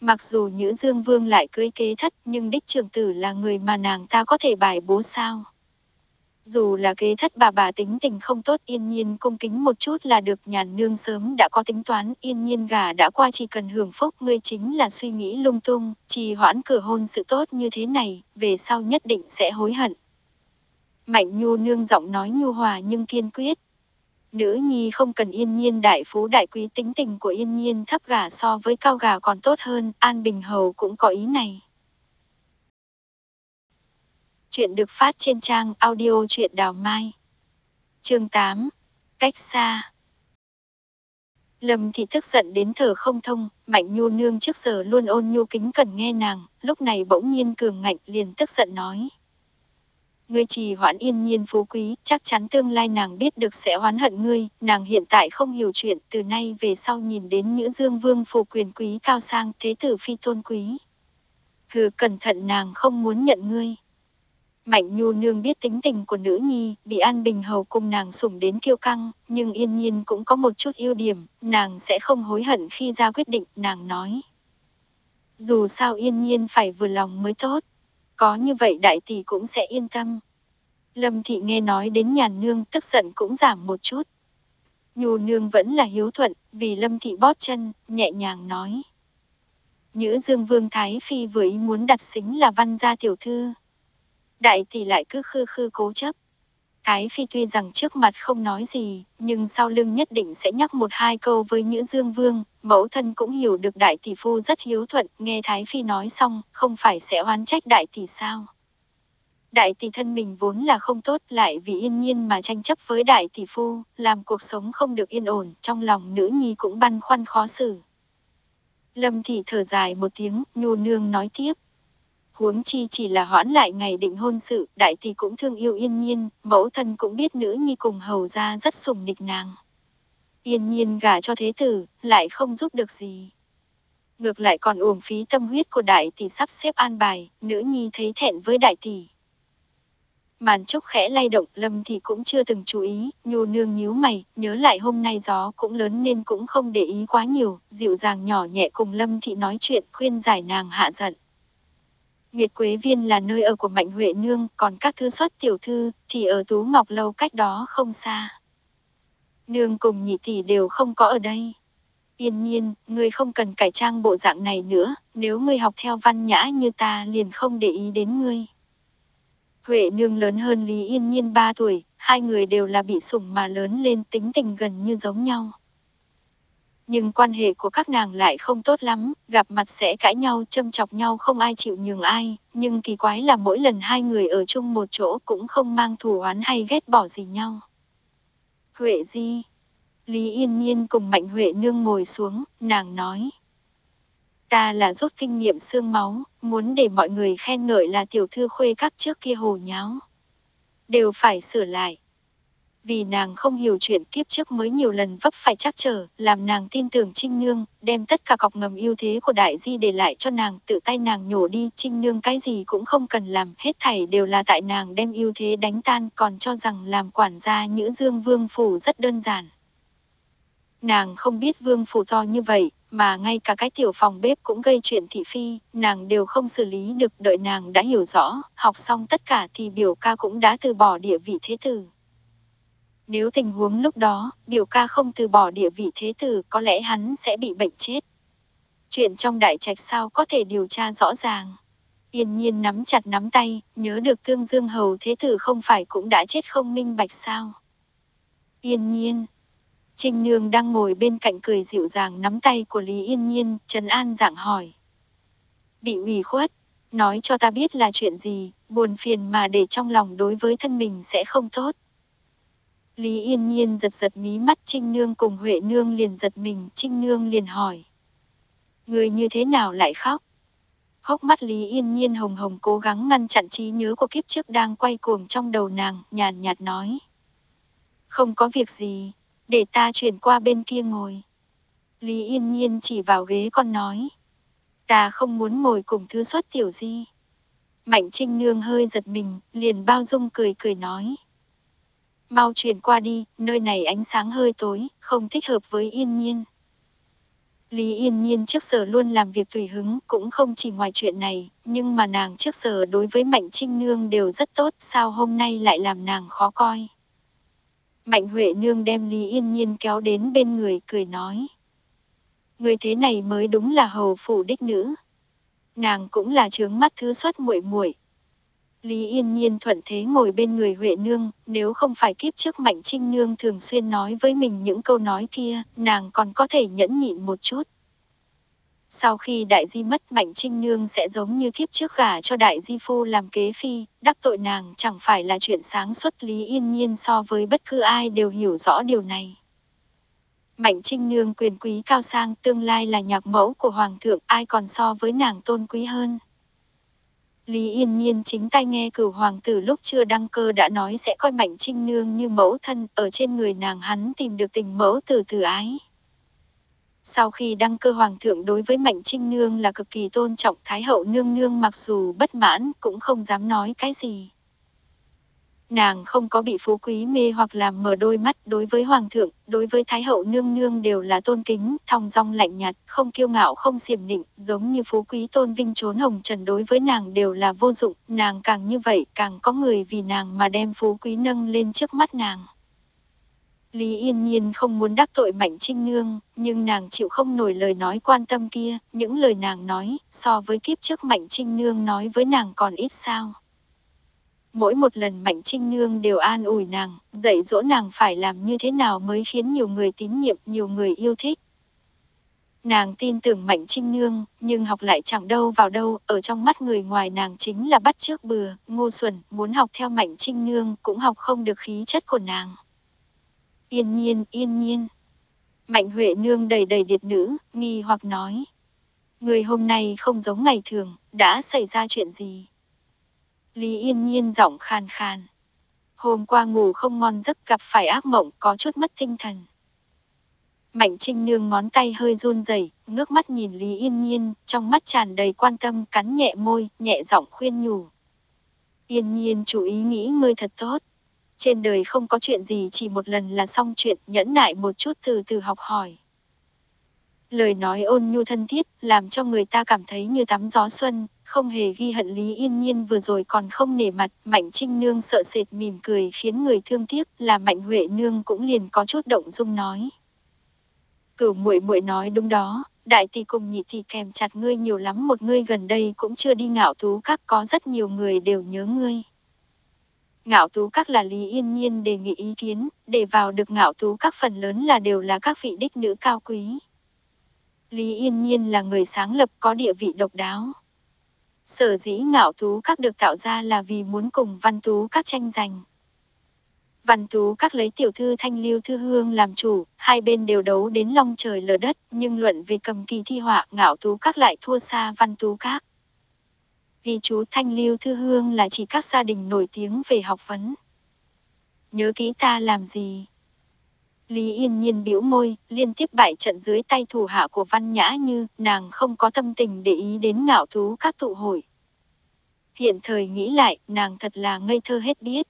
Mặc dù Nhữ Dương Vương lại cưới kế thất nhưng đích trường tử là người mà nàng ta có thể bài bố sao. Dù là kế thất bà bà tính tình không tốt yên nhiên cung kính một chút là được nhàn nương sớm đã có tính toán yên nhiên gà đã qua chỉ cần hưởng phúc ngươi chính là suy nghĩ lung tung, trì hoãn cửa hôn sự tốt như thế này, về sau nhất định sẽ hối hận. Mạnh nhu nương giọng nói nhu hòa nhưng kiên quyết. Nữ nhi không cần yên nhiên đại phú đại quý tính tình của yên nhiên thấp gà so với cao gà còn tốt hơn, An Bình Hầu cũng có ý này. Chuyện được phát trên trang audio truyện đào mai. Chương 8. Cách xa. Lâm thị tức giận đến thở không thông, Mạnh Nhu nương trước giờ luôn ôn nhu kính cần nghe nàng, lúc này bỗng nhiên cường ngạnh liền tức giận nói. Ngươi trì hoãn yên nhiên phú quý, chắc chắn tương lai nàng biết được sẽ oán hận ngươi, nàng hiện tại không hiểu chuyện, từ nay về sau nhìn đến nữ Dương Vương phù quyền quý cao sang, thế tử phi tôn quý. Hừ cẩn thận nàng không muốn nhận ngươi. Mạnh Nhu Nương biết tính tình của nữ nhi, bị An Bình Hầu cùng nàng sủng đến kiêu căng, nhưng yên nhiên cũng có một chút ưu điểm, nàng sẽ không hối hận khi ra quyết định, nàng nói. Dù sao yên nhiên phải vừa lòng mới tốt, có như vậy đại tỷ cũng sẽ yên tâm. Lâm Thị nghe nói đến nhàn nương tức giận cũng giảm một chút. Nhu nương vẫn là hiếu thuận, vì Lâm Thị bóp chân, nhẹ nhàng nói. Nhữ Dương Vương Thái Phi vừa ý muốn đặt xính là văn gia tiểu thư, Đại tỷ lại cứ khư khư cố chấp. Ái Phi tuy rằng trước mặt không nói gì, nhưng sau lưng nhất định sẽ nhắc một hai câu với Nhữ Dương Vương, mẫu thân cũng hiểu được đại tỷ phu rất hiếu thuận, nghe Thái Phi nói xong, không phải sẽ oán trách đại tỷ sao. Đại tỷ thân mình vốn là không tốt lại vì yên nhiên mà tranh chấp với đại tỷ phu, làm cuộc sống không được yên ổn, trong lòng nữ nhi cũng băn khoăn khó xử. Lâm thị thở dài một tiếng, nhu nương nói tiếp huống chi chỉ là hoãn lại ngày định hôn sự, đại tỷ cũng thương yêu yên nhiên, mẫu thân cũng biết nữ nhi cùng hầu ra rất sùng nịch nàng. Yên nhiên gả cho thế tử, lại không giúp được gì. Ngược lại còn uổng phí tâm huyết của đại tỷ sắp xếp an bài, nữ nhi thấy thẹn với đại tỷ. Màn trúc khẽ lay động, Lâm thì cũng chưa từng chú ý, nhu nương nhíu mày, nhớ lại hôm nay gió cũng lớn nên cũng không để ý quá nhiều, dịu dàng nhỏ nhẹ cùng Lâm thị nói chuyện khuyên giải nàng hạ giận. Nguyệt Quế Viên là nơi ở của Mạnh Huệ Nương, còn các thư xuất tiểu thư thì ở Tú Ngọc Lâu cách đó không xa. Nương cùng nhị tỷ đều không có ở đây. Yên nhiên, ngươi không cần cải trang bộ dạng này nữa, nếu ngươi học theo văn nhã như ta liền không để ý đến ngươi. Huệ nương lớn hơn Lý Yên nhiên 3 tuổi, hai người đều là bị sủng mà lớn lên tính tình gần như giống nhau nhưng quan hệ của các nàng lại không tốt lắm, gặp mặt sẽ cãi nhau châm chọc nhau không ai chịu nhường ai, nhưng kỳ quái là mỗi lần hai người ở chung một chỗ cũng không mang thù oán hay ghét bỏ gì nhau. Huệ Di Lý Yên Nhiên cùng Mạnh Huệ Nương ngồi xuống, nàng nói. Ta là rút kinh nghiệm xương máu, muốn để mọi người khen ngợi là tiểu thư khuê các trước kia hồ nháo. đều phải sửa lại. Vì nàng không hiểu chuyện kiếp trước mới nhiều lần vấp phải trắc trở, làm nàng tin tưởng Trinh Nương, đem tất cả cọc ngầm ưu thế của đại di để lại cho nàng, tự tay nàng nhổ đi, Trinh Nương cái gì cũng không cần làm, hết thảy đều là tại nàng đem ưu thế đánh tan, còn cho rằng làm quản gia Nhữ Dương Vương Phủ rất đơn giản. Nàng không biết Vương Phủ to như vậy, mà ngay cả cái tiểu phòng bếp cũng gây chuyện thị phi, nàng đều không xử lý được đợi nàng đã hiểu rõ, học xong tất cả thì biểu ca cũng đã từ bỏ địa vị thế tử. Nếu tình huống lúc đó, biểu ca không từ bỏ địa vị thế tử có lẽ hắn sẽ bị bệnh chết. Chuyện trong đại trạch sao có thể điều tra rõ ràng. Yên nhiên nắm chặt nắm tay, nhớ được thương dương hầu thế tử không phải cũng đã chết không minh bạch sao. Yên nhiên, Trinh Nương đang ngồi bên cạnh cười dịu dàng nắm tay của Lý Yên Nhiên, Trần An dạng hỏi. Bị ủy khuất, nói cho ta biết là chuyện gì, buồn phiền mà để trong lòng đối với thân mình sẽ không tốt. Lý Yên Nhiên giật giật mí mắt Trinh Nương cùng Huệ Nương liền giật mình, Trinh Nương liền hỏi. Người như thế nào lại khóc? Hốc mắt Lý Yên Nhiên hồng hồng cố gắng ngăn chặn trí nhớ của kiếp trước đang quay cuồng trong đầu nàng, nhàn nhạt nói. Không có việc gì, để ta chuyển qua bên kia ngồi. Lý Yên Nhiên chỉ vào ghế con nói. Ta không muốn ngồi cùng thứ xuất tiểu di. Mạnh Trinh Nương hơi giật mình, liền bao dung cười cười nói. Mau chuyển qua đi, nơi này ánh sáng hơi tối, không thích hợp với Yên Nhiên. Lý Yên Nhiên trước giờ luôn làm việc tùy hứng, cũng không chỉ ngoài chuyện này, nhưng mà nàng trước giờ đối với Mạnh Trinh Nương đều rất tốt, sao hôm nay lại làm nàng khó coi. Mạnh Huệ Nương đem Lý Yên Nhiên kéo đến bên người cười nói. Người thế này mới đúng là hầu phủ đích nữ. Nàng cũng là trướng mắt thứ xuất muội muội. Lý Yên Nhiên thuận thế ngồi bên người Huệ Nương, nếu không phải kiếp trước Mạnh Trinh Nương thường xuyên nói với mình những câu nói kia, nàng còn có thể nhẫn nhịn một chút. Sau khi đại di mất Mạnh Trinh Nương sẽ giống như kiếp trước gả cho đại di phu làm kế phi, đắc tội nàng chẳng phải là chuyện sáng suốt Lý Yên Nhiên so với bất cứ ai đều hiểu rõ điều này. Mạnh Trinh Nương quyền quý cao sang tương lai là nhạc mẫu của Hoàng thượng ai còn so với nàng tôn quý hơn. Lý Yên Nhiên chính tay nghe cửu hoàng tử lúc chưa đăng cơ đã nói sẽ coi Mạnh Trinh Nương như mẫu thân, ở trên người nàng hắn tìm được tình mẫu tử tử ái. Sau khi đăng cơ hoàng thượng đối với Mạnh Trinh Nương là cực kỳ tôn trọng Thái hậu nương nương mặc dù bất mãn cũng không dám nói cái gì. Nàng không có bị phú quý mê hoặc làm mở đôi mắt đối với hoàng thượng, đối với thái hậu nương nương đều là tôn kính, thong dong lạnh nhạt, không kiêu ngạo không xiểm nịnh, giống như phú quý tôn vinh trốn hồng trần đối với nàng đều là vô dụng, nàng càng như vậy càng có người vì nàng mà đem phú quý nâng lên trước mắt nàng. Lý Yên Nhiên không muốn đắc tội Mạnh Trinh Nương, nhưng nàng chịu không nổi lời nói quan tâm kia, những lời nàng nói, so với kiếp trước Mạnh Trinh Nương nói với nàng còn ít sao. Mỗi một lần Mạnh Trinh Nương đều an ủi nàng, dạy dỗ nàng phải làm như thế nào mới khiến nhiều người tín nhiệm, nhiều người yêu thích. Nàng tin tưởng Mạnh Trinh Nương, nhưng học lại chẳng đâu vào đâu, ở trong mắt người ngoài nàng chính là bắt trước bừa, ngô xuẩn, muốn học theo Mạnh Trinh Nương cũng học không được khí chất của nàng. Yên nhiên, yên nhiên. Mạnh Huệ Nương đầy đầy điệt nữ, nghi hoặc nói. Người hôm nay không giống ngày thường, đã xảy ra chuyện gì? Lý Yên Nhiên giọng khàn khàn. Hôm qua ngủ không ngon giấc gặp phải ác mộng có chút mất tinh thần. Mạnh Trinh Nương ngón tay hơi run rẩy, ngước mắt nhìn Lý Yên Nhiên, trong mắt tràn đầy quan tâm, cắn nhẹ môi, nhẹ giọng khuyên nhủ. Yên Nhiên chú ý nghĩ ngươi thật tốt. Trên đời không có chuyện gì chỉ một lần là xong chuyện, nhẫn nại một chút từ từ học hỏi. Lời nói ôn nhu thân thiết, làm cho người ta cảm thấy như tắm gió xuân, không hề ghi hận Lý Yên Nhiên vừa rồi còn không nể mặt, Mạnh Trinh Nương sợ sệt mỉm cười khiến người thương tiếc, là Mạnh Huệ Nương cũng liền có chút động dung nói. Cửu muội muội nói đúng đó, đại tỷ cùng nhị tỷ kèm chặt ngươi nhiều lắm một ngươi gần đây cũng chưa đi ngạo tú các có rất nhiều người đều nhớ ngươi. Ngạo tú các là Lý Yên Nhiên đề nghị ý kiến, để vào được ngạo tú các phần lớn là đều là các vị đích nữ cao quý. Lý Yên Nhiên là người sáng lập có địa vị độc đáo. Sở dĩ ngạo tú các được tạo ra là vì muốn cùng văn tú các tranh giành. Văn tú các lấy tiểu thư thanh lưu thư hương làm chủ, hai bên đều đấu đến long trời lở đất, nhưng luận về cầm kỳ thi họa ngạo tú các lại thua xa văn tú các. Vì chú thanh lưu thư hương là chỉ các gia đình nổi tiếng về học vấn. nhớ kỹ ta làm gì? Lý Yên Nhiên bĩu môi, liên tiếp bại trận dưới tay thủ hạ của Văn Nhã Như, nàng không có tâm tình để ý đến ngạo thú các tụ hội. Hiện thời nghĩ lại, nàng thật là ngây thơ hết biết.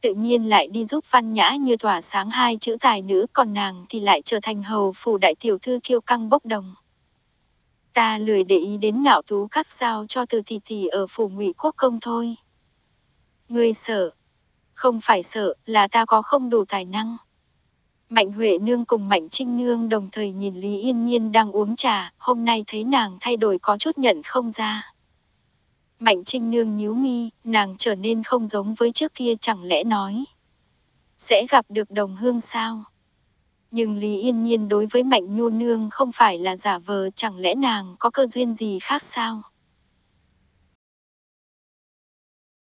Tự nhiên lại đi giúp Văn Nhã Như tỏa sáng hai chữ tài nữ, còn nàng thì lại trở thành hầu phủ đại tiểu thư kiêu căng bốc đồng. Ta lười để ý đến ngạo thú các giao cho từ tỷ tỷ ở phủ ngụy quốc công thôi. Ngươi sợ. Không phải sợ, là ta có không đủ tài năng. Mạnh Huệ Nương cùng Mạnh Trinh Nương đồng thời nhìn Lý Yên Nhiên đang uống trà, hôm nay thấy nàng thay đổi có chút nhận không ra. Mạnh Trinh Nương nhíu mi, nàng trở nên không giống với trước kia chẳng lẽ nói. Sẽ gặp được đồng hương sao? Nhưng Lý Yên Nhiên đối với Mạnh Nhu Nương không phải là giả vờ chẳng lẽ nàng có cơ duyên gì khác sao?